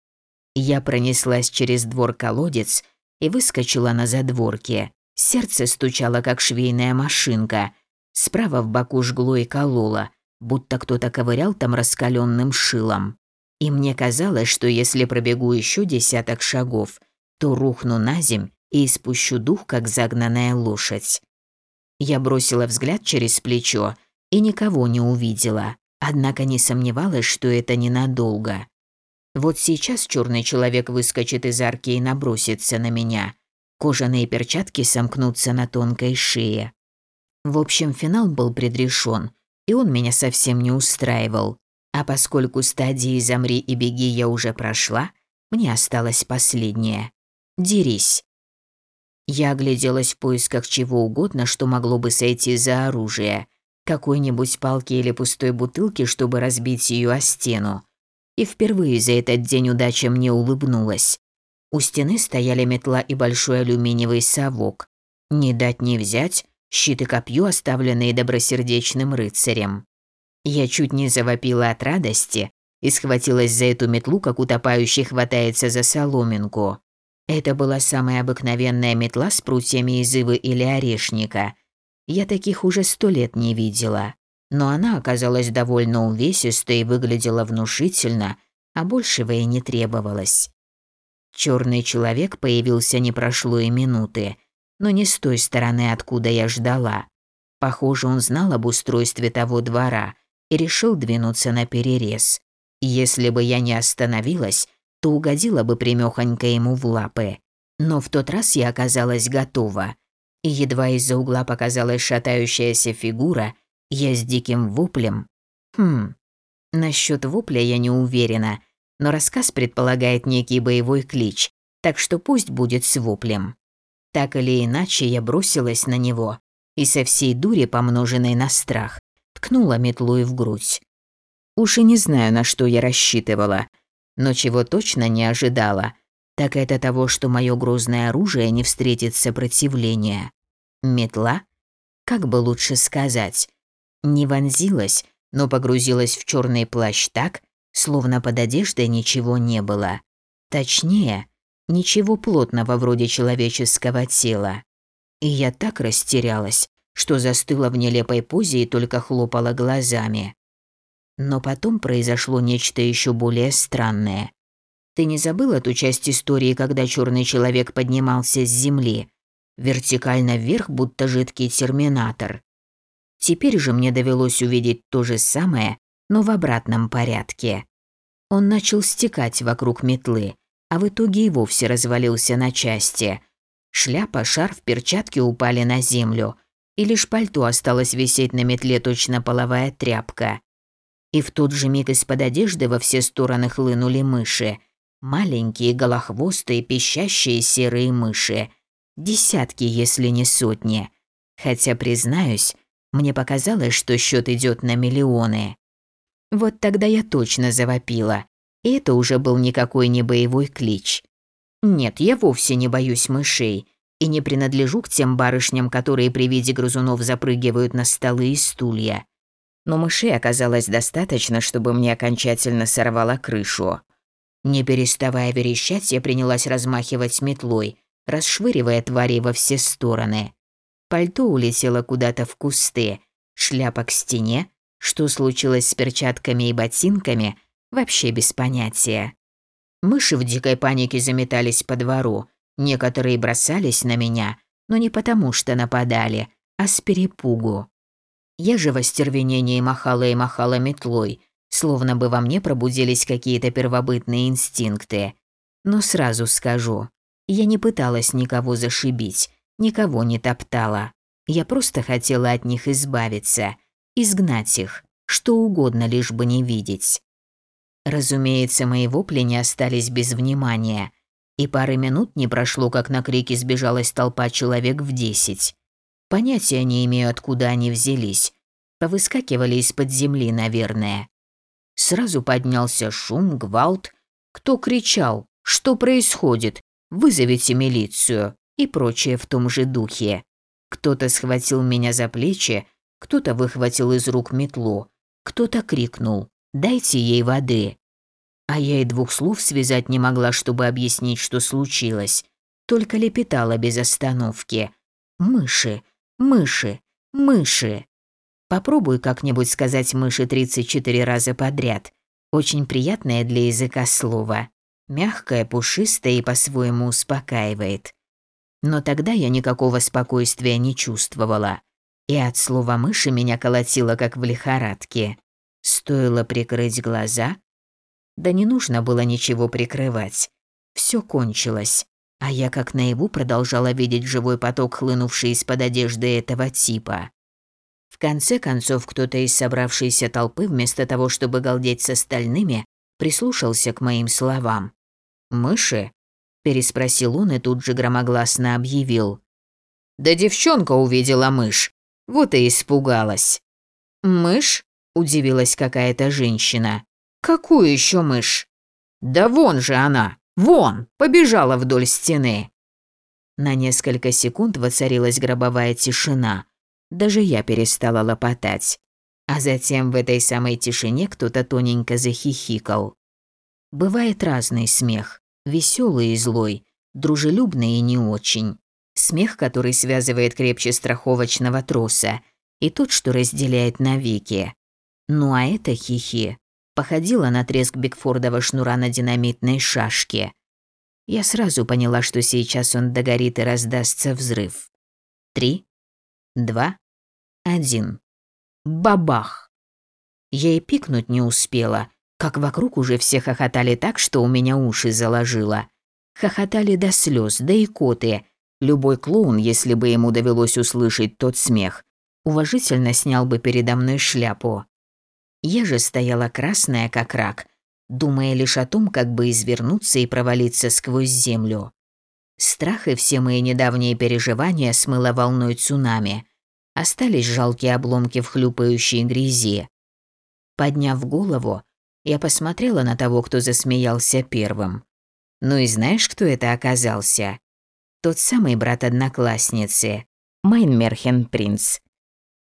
Я пронеслась через двор-колодец и выскочила на задворке. Сердце стучало, как швейная машинка. Справа в боку жгло и кололо, будто кто-то ковырял там раскаленным шилом. И мне казалось, что если пробегу еще десяток шагов, то рухну на земь и испущу дух, как загнанная лошадь. Я бросила взгляд через плечо и никого не увидела, однако не сомневалась, что это ненадолго. Вот сейчас черный человек выскочит из арки и набросится на меня. Кожаные перчатки сомкнутся на тонкой шее. В общем, финал был предрешен, и он меня совсем не устраивал. А поскольку стадии «замри и беги» я уже прошла, мне осталось последнее. «Дерись». Я огляделась в поисках чего угодно, что могло бы сойти за оружие. Какой-нибудь палки или пустой бутылки, чтобы разбить ее о стену. И впервые за этот день удача мне улыбнулась. У стены стояли метла и большой алюминиевый совок. Не дать не взять, щит и копье, оставленные добросердечным рыцарем. Я чуть не завопила от радости и схватилась за эту метлу, как утопающий хватается за соломинку. Это была самая обыкновенная метла с прутьями из ивы или орешника. Я таких уже сто лет не видела. Но она оказалась довольно увесистой и выглядела внушительно, а большего и не требовалось. Черный человек появился не прошло и минуты, но не с той стороны, откуда я ждала. Похоже, он знал об устройстве того двора и решил двинуться на перерез. Если бы я не остановилась, то угодила бы примёхонько ему в лапы. Но в тот раз я оказалась готова. И едва из-за угла показалась шатающаяся фигура, я с диким воплем. Хм, насчет вопля я не уверена, но рассказ предполагает некий боевой клич, так что пусть будет с воплем. Так или иначе, я бросилась на него и со всей дури, помноженной на страх, ткнула метлой в грудь. Уж и не знаю, на что я рассчитывала, но чего точно не ожидала, так это того, что мое грозное оружие не встретит сопротивления. Метла? Как бы лучше сказать? Не вонзилась, но погрузилась в черный плащ так, словно под одеждой ничего не было. Точнее, ничего плотного вроде человеческого тела. И я так растерялась, что застыла в нелепой позе и только хлопала глазами. Но потом произошло нечто еще более странное. Ты не забыл эту часть истории, когда черный человек поднимался с земли, вертикально вверх, будто жидкий терминатор? Теперь же мне довелось увидеть то же самое, но в обратном порядке. Он начал стекать вокруг метлы, а в итоге и вовсе развалился на части. Шляпа, шарф, перчатки упали на землю, и лишь пальто осталось висеть на метле точно половая тряпка. И в тот же миг из-под одежды во все стороны хлынули мыши. Маленькие, голохвостые, пищащие серые мыши. Десятки, если не сотни. Хотя, признаюсь, мне показалось, что счет идет на миллионы. Вот тогда я точно завопила. И это уже был никакой не боевой клич. Нет, я вовсе не боюсь мышей и не принадлежу к тем барышням, которые при виде грызунов запрыгивают на столы и стулья. Но мышей оказалось достаточно, чтобы мне окончательно сорвало крышу. Не переставая верещать, я принялась размахивать метлой, расшвыривая тварей во все стороны. Пальто улетело куда-то в кусты, шляпа к стене, что случилось с перчатками и ботинками, вообще без понятия. Мыши в дикой панике заметались по двору, Некоторые бросались на меня, но не потому что нападали, а с перепугу. Я же в остервенении махала и махала метлой, словно бы во мне пробудились какие-то первобытные инстинкты. Но сразу скажу, я не пыталась никого зашибить, никого не топтала. Я просто хотела от них избавиться, изгнать их, что угодно, лишь бы не видеть. Разумеется, мои вопли не остались без внимания – и пары минут не прошло, как на крики сбежалась толпа человек в десять. Понятия не имею, откуда они взялись. Повыскакивали из-под земли, наверное. Сразу поднялся шум, гвалт. Кто кричал? Что происходит? Вызовите милицию и прочее в том же духе. Кто-то схватил меня за плечи, кто-то выхватил из рук метлу, кто-то крикнул «Дайте ей воды». А я и двух слов связать не могла, чтобы объяснить, что случилось. Только лепетала без остановки. «Мыши, мыши, мыши». Попробуй как-нибудь сказать мыши 34 раза подряд. Очень приятное для языка слово. Мягкое, пушистое и по-своему успокаивает. Но тогда я никакого спокойствия не чувствовала. И от слова «мыши» меня колотило, как в лихорадке. Стоило прикрыть глаза. Да не нужно было ничего прикрывать. Все кончилось. А я как наяву продолжала видеть живой поток, хлынувший из-под одежды этого типа. В конце концов, кто-то из собравшейся толпы, вместо того, чтобы галдеть с остальными, прислушался к моим словам. «Мыши?» Переспросил он и тут же громогласно объявил. «Да девчонка увидела мышь, вот и испугалась». «Мышь?» – удивилась какая-то женщина. «Какую еще мышь?» «Да вон же она, вон, побежала вдоль стены». На несколько секунд воцарилась гробовая тишина. Даже я перестала лопотать. А затем в этой самой тишине кто-то тоненько захихикал. Бывает разный смех веселый и злой, дружелюбный и не очень. Смех, который связывает крепче страховочного троса, и тот, что разделяет навеки. Ну а это хихи походило на треск Бигфордова шнура на динамитной шашке. Я сразу поняла, что сейчас он догорит и раздастся взрыв. Три, два, один. Бабах! Я и пикнуть не успела, как вокруг уже все хохотали так, что у меня уши заложило. Хохотали до слез, да и коты. Любой клоун, если бы ему довелось услышать тот смех, уважительно снял бы передо мной шляпу. Я же стояла красная, как рак, думая лишь о том, как бы извернуться и провалиться сквозь землю. Страх и все мои недавние переживания смыло волной цунами. Остались жалкие обломки в хлюпающей грязи. Подняв голову, я посмотрела на того, кто засмеялся первым. Ну и знаешь, кто это оказался? Тот самый брат одноклассницы, Майнмерхен Принц.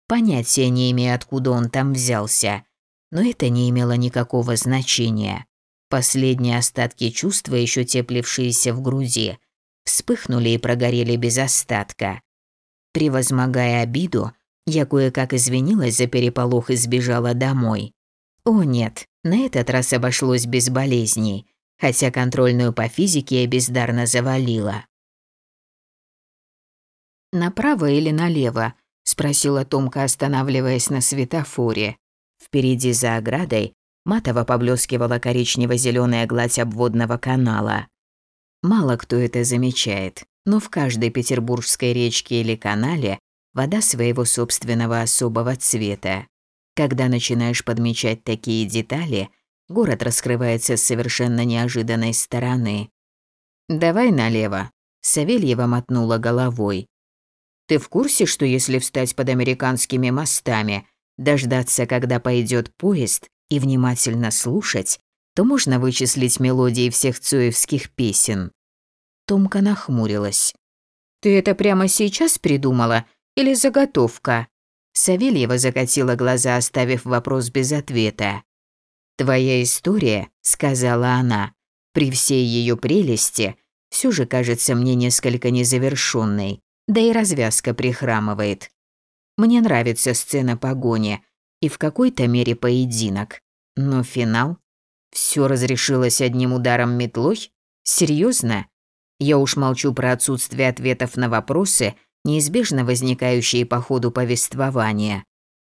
Понятия не имею, откуда он там взялся, но это не имело никакого значения. Последние остатки чувства, еще теплившиеся в груди, вспыхнули и прогорели без остатка. Превозмогая обиду, я кое-как извинилась за переполох и сбежала домой. О нет, на этот раз обошлось без болезней, хотя контрольную по физике я бездарно завалила. «Направо или налево?» – спросила Томка, останавливаясь на светофоре. Впереди за оградой матово поблескивала коричнево зеленая гладь обводного канала. Мало кто это замечает, но в каждой петербургской речке или канале вода своего собственного особого цвета. Когда начинаешь подмечать такие детали, город раскрывается с совершенно неожиданной стороны. «Давай налево», — Савельева мотнула головой. «Ты в курсе, что если встать под американскими мостами, дождаться, когда пойдет поезд, и внимательно слушать, то можно вычислить мелодии всех цуевских песен?» Томка нахмурилась. «Ты это прямо сейчас придумала или заготовка?» Савельева закатила глаза, оставив вопрос без ответа. «Твоя история», — сказала она, — «при всей ее прелести, все же кажется мне несколько незавершенной, да и развязка прихрамывает. Мне нравится сцена погони и в какой-то мере поединок, но финал? Все разрешилось одним ударом метлой? Серьезно? Я уж молчу про отсутствие ответов на вопросы — неизбежно возникающие по ходу повествования.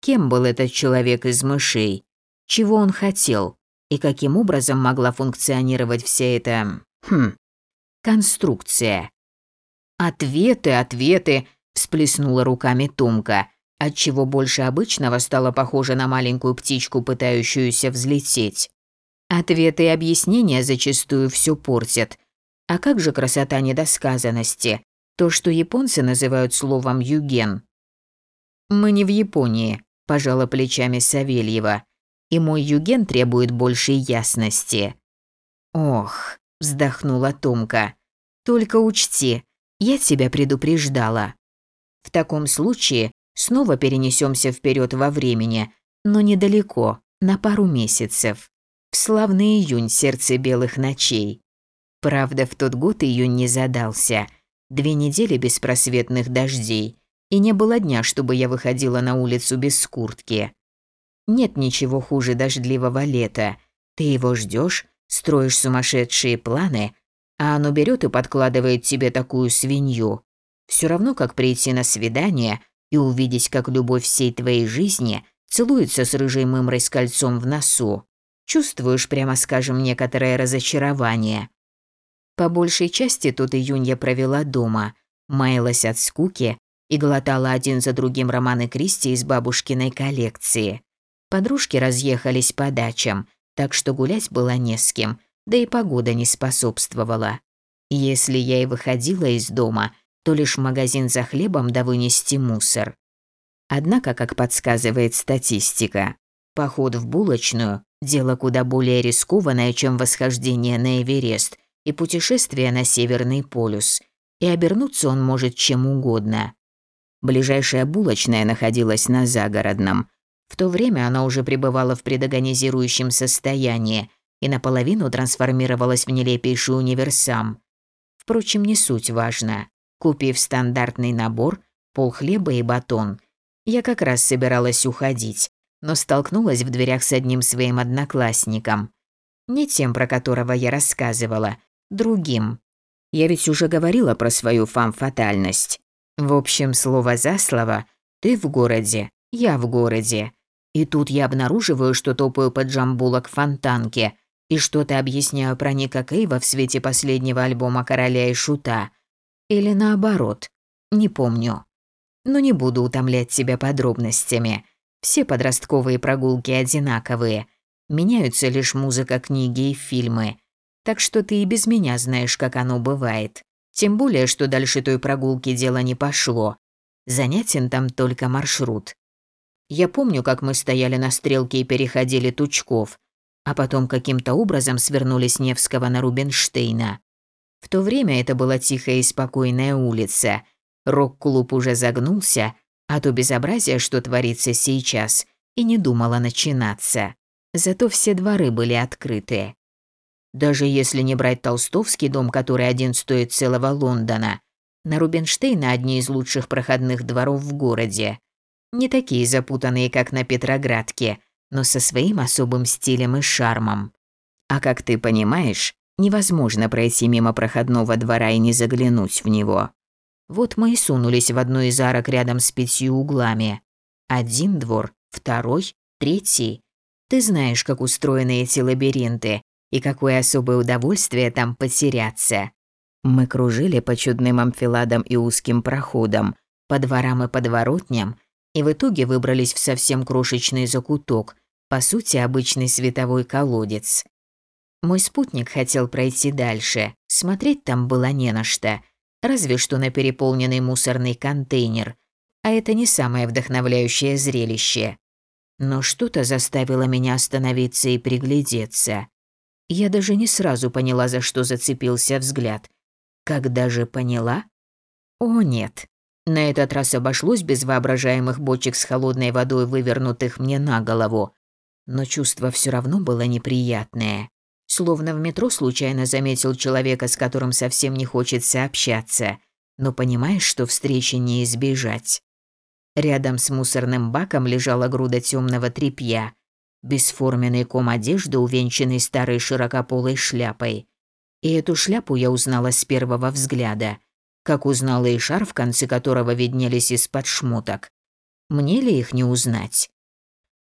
Кем был этот человек из мышей? Чего он хотел? И каким образом могла функционировать вся эта... Хм... Конструкция? «Ответы, ответы!» – всплеснула руками Томка, отчего больше обычного стала похожа на маленькую птичку, пытающуюся взлететь. Ответы и объяснения зачастую все портят. А как же красота недосказанности? То, что японцы называют словом «юген», Мы не в Японии, пожала плечами Савельева. И мой юген требует большей ясности. Ох, вздохнула Томка. Только учти, я тебя предупреждала. В таком случае снова перенесемся вперед во времени, но недалеко, на пару месяцев. В славный июнь сердце белых ночей. Правда, в тот год июнь не задался. Две недели беспросветных дождей. И не было дня, чтобы я выходила на улицу без куртки. Нет ничего хуже дождливого лета. Ты его ждешь, строишь сумасшедшие планы, а оно берет и подкладывает тебе такую свинью. Все равно, как прийти на свидание и увидеть, как любовь всей твоей жизни целуется с рыжей мымрой с кольцом в носу. Чувствуешь, прямо скажем, некоторое разочарование. По большей части тот июнь я провела дома, маялась от скуки и глотала один за другим романы Кристи из бабушкиной коллекции. Подружки разъехались по дачам, так что гулять было не с кем, да и погода не способствовала. Если я и выходила из дома, то лишь в магазин за хлебом да вынести мусор. Однако, как подсказывает статистика, поход в булочную – дело куда более рискованное, чем восхождение на Эверест и путешествие на Северный полюс, и обернуться он может чем угодно. Ближайшая булочная находилась на Загородном. В то время она уже пребывала в предагонизирующем состоянии и наполовину трансформировалась в нелепейший универсам. Впрочем, не суть важна. Купив стандартный набор, пол хлеба и батон, я как раз собиралась уходить, но столкнулась в дверях с одним своим одноклассником. Не тем, про которого я рассказывала, другим. Я ведь уже говорила про свою фам-фатальность. В общем, слово за слово, ты в городе, я в городе. И тут я обнаруживаю, что топаю под джамбула к фонтанке и что-то объясняю про Ника Кейва в свете последнего альбома «Короля и Шута». Или наоборот, не помню. Но не буду утомлять тебя подробностями. Все подростковые прогулки одинаковые. Меняются лишь музыка, книги и фильмы. Так что ты и без меня знаешь, как оно бывает. Тем более, что дальше той прогулки дело не пошло. Занятен там только маршрут. Я помню, как мы стояли на стрелке и переходили Тучков, а потом каким-то образом свернули с Невского на Рубинштейна. В то время это была тихая и спокойная улица. Рок-клуб уже загнулся, а то безобразие, что творится сейчас, и не думало начинаться. Зато все дворы были открыты. Даже если не брать Толстовский дом, который один стоит целого Лондона, на Рубинштейна одни из лучших проходных дворов в городе. Не такие запутанные, как на Петроградке, но со своим особым стилем и шармом. А как ты понимаешь, невозможно пройти мимо проходного двора и не заглянуть в него. Вот мы и сунулись в одну из арок рядом с пятью углами. Один двор, второй, третий. Ты знаешь, как устроены эти лабиринты, и какое особое удовольствие там потеряться. Мы кружили по чудным амфиладам и узким проходам, по дворам и подворотням, и в итоге выбрались в совсем крошечный закуток, по сути, обычный световой колодец. Мой спутник хотел пройти дальше, смотреть там было не на что, разве что на переполненный мусорный контейнер, а это не самое вдохновляющее зрелище. Но что-то заставило меня остановиться и приглядеться. Я даже не сразу поняла, за что зацепился взгляд. Когда же поняла? О, нет. На этот раз обошлось без воображаемых бочек с холодной водой, вывернутых мне на голову. Но чувство все равно было неприятное. Словно в метро случайно заметил человека, с которым совсем не хочется общаться, но понимаешь, что встречи не избежать. Рядом с мусорным баком лежала груда темного тряпья, бесформенный ком одежды, увенчанный старой широкополой шляпой. И эту шляпу я узнала с первого взгляда, как узнала и шарф, в конце которого виднелись из-под шмоток. Мне ли их не узнать?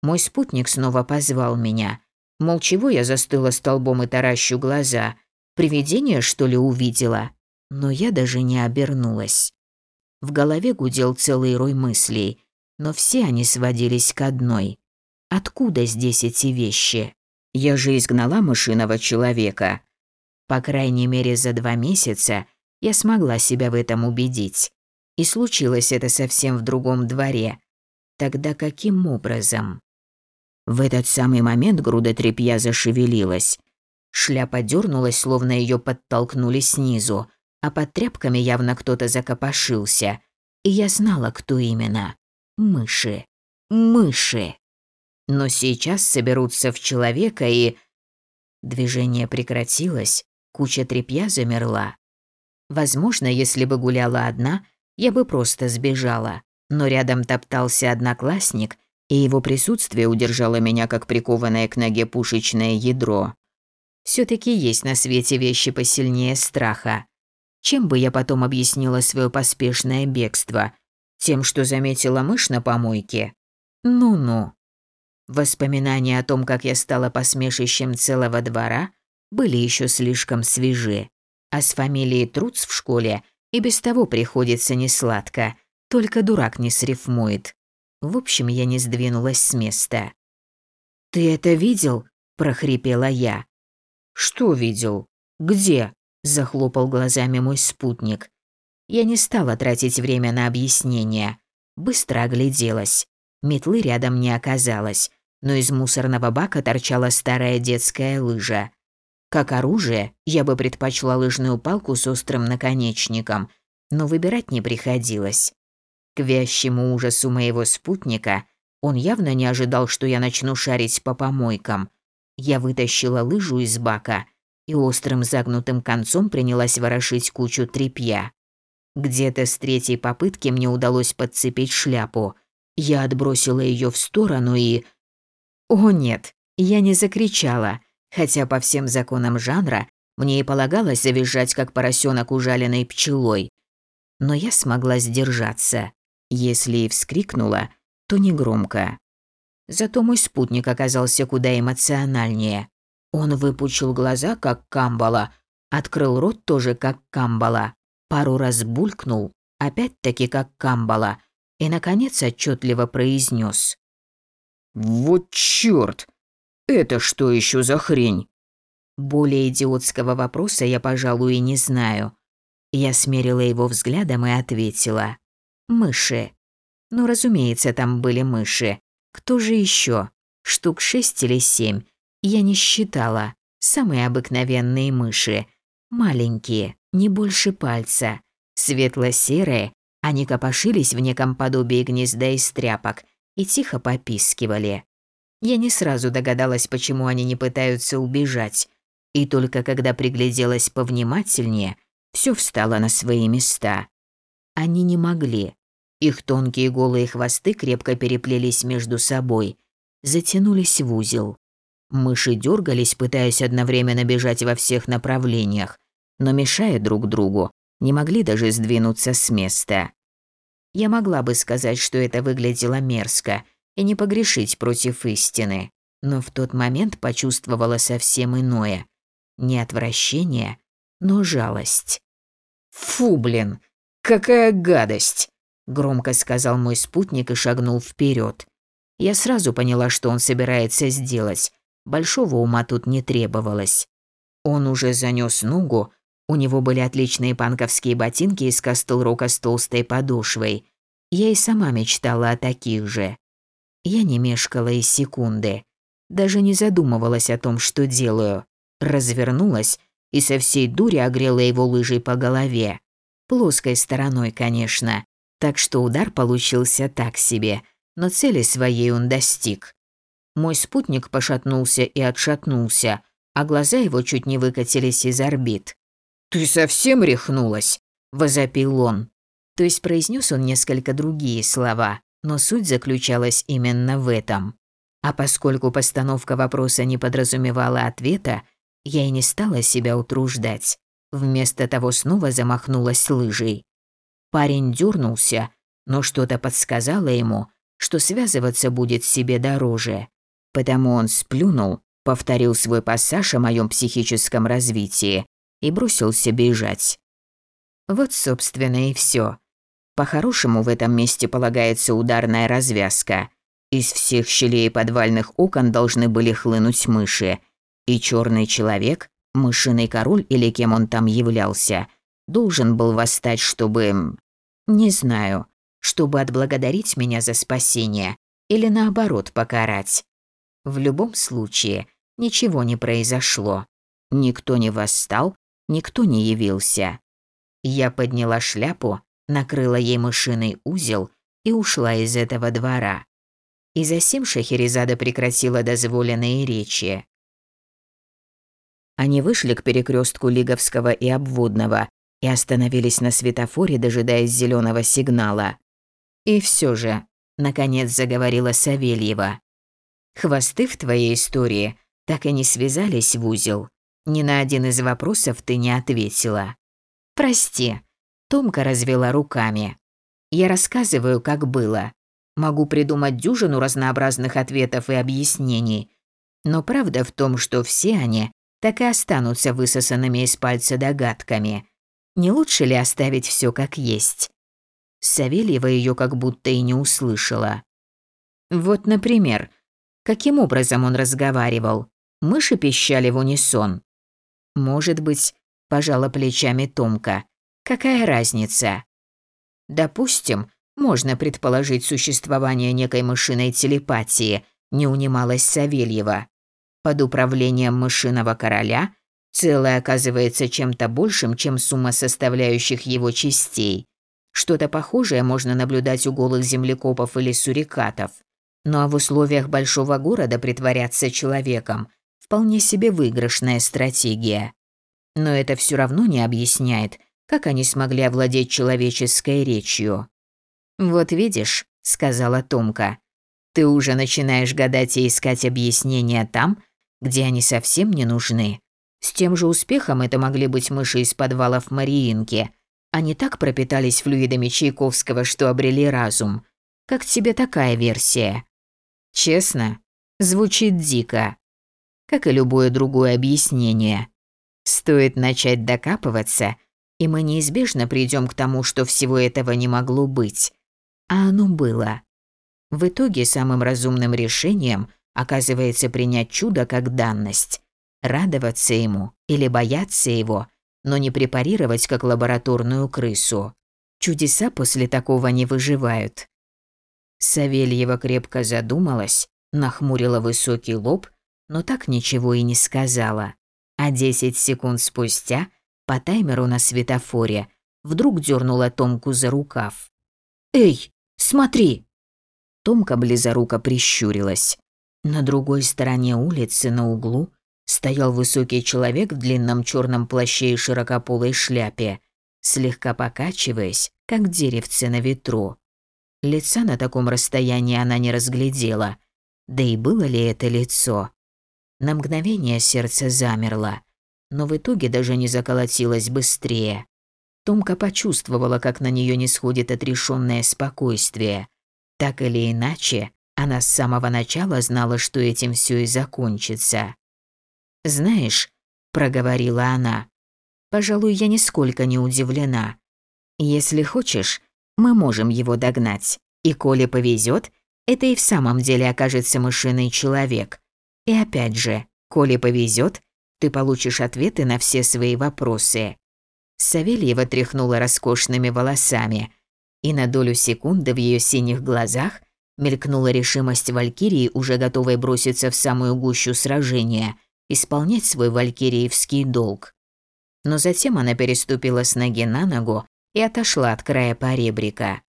Мой спутник снова позвал меня. Мол, чего я застыла столбом и таращу глаза? Привидение, что ли, увидела? Но я даже не обернулась. В голове гудел целый рой мыслей, но все они сводились к одной. Откуда здесь эти вещи? Я же изгнала мышиного человека. По крайней мере, за два месяца я смогла себя в этом убедить. И случилось это совсем в другом дворе. Тогда каким образом? В этот самый момент груда тряпья зашевелилась. Шляпа дернулась, словно ее подтолкнули снизу, а под тряпками явно кто-то закопошился. И я знала, кто именно. Мыши. Мыши. Но сейчас соберутся в человека и... Движение прекратилось, куча тряпья замерла. Возможно, если бы гуляла одна, я бы просто сбежала. Но рядом топтался одноклассник, и его присутствие удержало меня как прикованное к ноге пушечное ядро. все таки есть на свете вещи посильнее страха. Чем бы я потом объяснила свое поспешное бегство? Тем, что заметила мышь на помойке? Ну-ну. Воспоминания о том, как я стала посмешищем целого двора, были еще слишком свежи. А с фамилией Труц в школе и без того приходится несладко, только дурак не срифмует. В общем, я не сдвинулась с места. «Ты это видел?» – прохрипела я. «Что видел? Где?» – захлопал глазами мой спутник. Я не стала тратить время на объяснение. Быстро огляделась. Метлы рядом не оказалось, но из мусорного бака торчала старая детская лыжа. Как оружие, я бы предпочла лыжную палку с острым наконечником, но выбирать не приходилось. К вящему ужасу моего спутника он явно не ожидал, что я начну шарить по помойкам. Я вытащила лыжу из бака и острым загнутым концом принялась ворошить кучу тряпья. Где-то с третьей попытки мне удалось подцепить шляпу. Я отбросила ее в сторону и... О нет, я не закричала – хотя по всем законам жанра мне и полагалось завизжать, как поросенок ужаленной пчелой. Но я смогла сдержаться. Если и вскрикнула, то не громко. Зато мой спутник оказался куда эмоциональнее. Он выпучил глаза, как камбала, открыл рот тоже, как камбала, пару раз булькнул, опять-таки, как камбала, и, наконец, отчетливо произнес: «Вот чёрт! «Это что еще за хрень?» Более идиотского вопроса я, пожалуй, и не знаю. Я смерила его взглядом и ответила. «Мыши». Ну, разумеется, там были мыши. Кто же еще? Штук шесть или семь. Я не считала. Самые обыкновенные мыши. Маленькие, не больше пальца. Светло-серые, они копошились в неком подобии гнезда из тряпок и тихо попискивали. Я не сразу догадалась, почему они не пытаются убежать. И только когда пригляделась повнимательнее, все встало на свои места. Они не могли. Их тонкие голые хвосты крепко переплелись между собой, затянулись в узел. Мыши дергались, пытаясь одновременно бежать во всех направлениях, но мешая друг другу, не могли даже сдвинуться с места. Я могла бы сказать, что это выглядело мерзко – и не погрешить против истины, но в тот момент почувствовала совсем иное. Не отвращение, но жалость. «Фу, блин, какая гадость!» – громко сказал мой спутник и шагнул вперед. Я сразу поняла, что он собирается сделать. Большого ума тут не требовалось. Он уже занёс ногу, у него были отличные панковские ботинки из кастл-рока с толстой подошвой. Я и сама мечтала о таких же. Я не мешкала и секунды. Даже не задумывалась о том, что делаю. Развернулась и со всей дури огрела его лыжей по голове. Плоской стороной, конечно. Так что удар получился так себе, но цели своей он достиг. Мой спутник пошатнулся и отшатнулся, а глаза его чуть не выкатились из орбит. «Ты совсем рехнулась?» – возопил он. То есть произнес он несколько другие слова, но суть заключалась именно в этом. А поскольку постановка вопроса не подразумевала ответа, я и не стала себя утруждать. Вместо того снова замахнулась лыжей. Парень дернулся, но что-то подсказало ему, что связываться будет себе дороже. Потому он сплюнул, повторил свой пассаж о моем психическом развитии и бросился бежать. Вот, собственно, и все. По-хорошему в этом месте полагается ударная развязка. Из всех щелей подвальных окон должны были хлынуть мыши. И черный человек, мышиный король или кем он там являлся, должен был восстать, чтобы... Не знаю. чтобы отблагодарить меня за спасение или наоборот покарать. В любом случае, ничего не произошло. Никто не восстал, никто не явился. Я подняла шляпу, накрыла ей мышиный узел и ушла из этого двора. И засим Шахерезада прекратила дозволенные речи. Они вышли к перекрестку Лиговского и Обводного и остановились на светофоре, дожидаясь зеленого сигнала. И все же, наконец заговорила Савельева. Хвосты в твоей истории так и не связались в узел. Ни на один из вопросов ты не ответила. Прости. Томка развела руками. Я рассказываю, как было. Могу придумать дюжину разнообразных ответов и объяснений. Но правда в том, что все они так и останутся высосанными из пальца догадками. Не лучше ли оставить все как есть? Савельева ее как будто и не услышала. Вот, например, каким образом он разговаривал? Мыши пищали в унисон. Может быть, пожала плечами Томка. Какая разница? Допустим, можно предположить существование некой мышиной телепатии, не унималась Савельева. Под управлением мышиного короля целое оказывается чем-то большим, чем сумма составляющих его частей. Что-то похожее можно наблюдать у голых землекопов или сурикатов. Ну а в условиях большого города притворяться человеком – вполне себе выигрышная стратегия. Но это все равно не объясняет, как они смогли овладеть человеческой речью. «Вот видишь», – сказала Томка, – «ты уже начинаешь гадать и искать объяснения там, где они совсем не нужны. С тем же успехом это могли быть мыши из подвалов Мариинки – они так пропитались флюидами Чайковского, что обрели разум. Как тебе такая версия? Честно, звучит дико. Как и любое другое объяснение. Стоит начать докапываться, и мы неизбежно придем к тому, что всего этого не могло быть. А оно было. В итоге самым разумным решением оказывается принять чудо как данность. Радоваться ему или бояться его – но не препарировать как лабораторную крысу. Чудеса после такого не выживают. Савельева крепко задумалась, нахмурила высокий лоб, но так ничего и не сказала. А 10 секунд спустя, по таймеру на светофоре, вдруг дернула Томку за рукав. «Эй, смотри!» Томка близоруко прищурилась. На другой стороне улицы, на углу, стоял высокий человек в длинном черном плаще и широкополой шляпе, слегка покачиваясь, как деревце на ветру. Лица на таком расстоянии она не разглядела. Да и было ли это лицо? На мгновение сердце замерло, но в итоге даже не заколотилось быстрее. Томка почувствовала, как на нее не сходит отрешенное спокойствие. Так или иначе, она с самого начала знала, что этим все и закончится. «Знаешь», – проговорила она, – «пожалуй, я нисколько не удивлена. Если хочешь, мы можем его догнать, и коли повезет, это и в самом деле окажется мышиный человек. И опять же, коли повезет, ты получишь ответы на все свои вопросы». Савельева тряхнула роскошными волосами, и на долю секунды в ее синих глазах мелькнула решимость Валькирии, уже готовой броситься в самую гущу сражения – исполнять свой валькириевский долг. Но затем она переступила с ноги на ногу и отошла от края поребрика.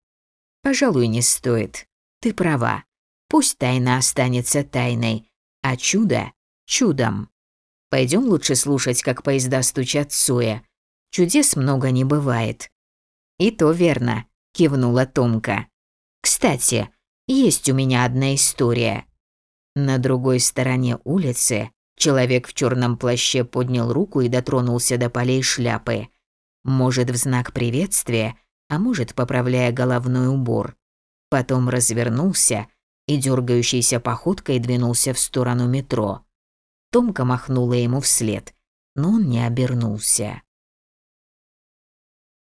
«Пожалуй, не стоит. Ты права. Пусть тайна останется тайной, а чудо – чудом. Пойдем лучше слушать, как поезда стучат суя. Чудес много не бывает». «И то верно», – кивнула Томка. «Кстати, есть у меня одна история». На другой стороне улицы Человек в черном плаще поднял руку и дотронулся до полей шляпы. Может, в знак приветствия, а может, поправляя головной убор. Потом развернулся и дергающейся походкой двинулся в сторону метро. Томка махнула ему вслед, но он не обернулся.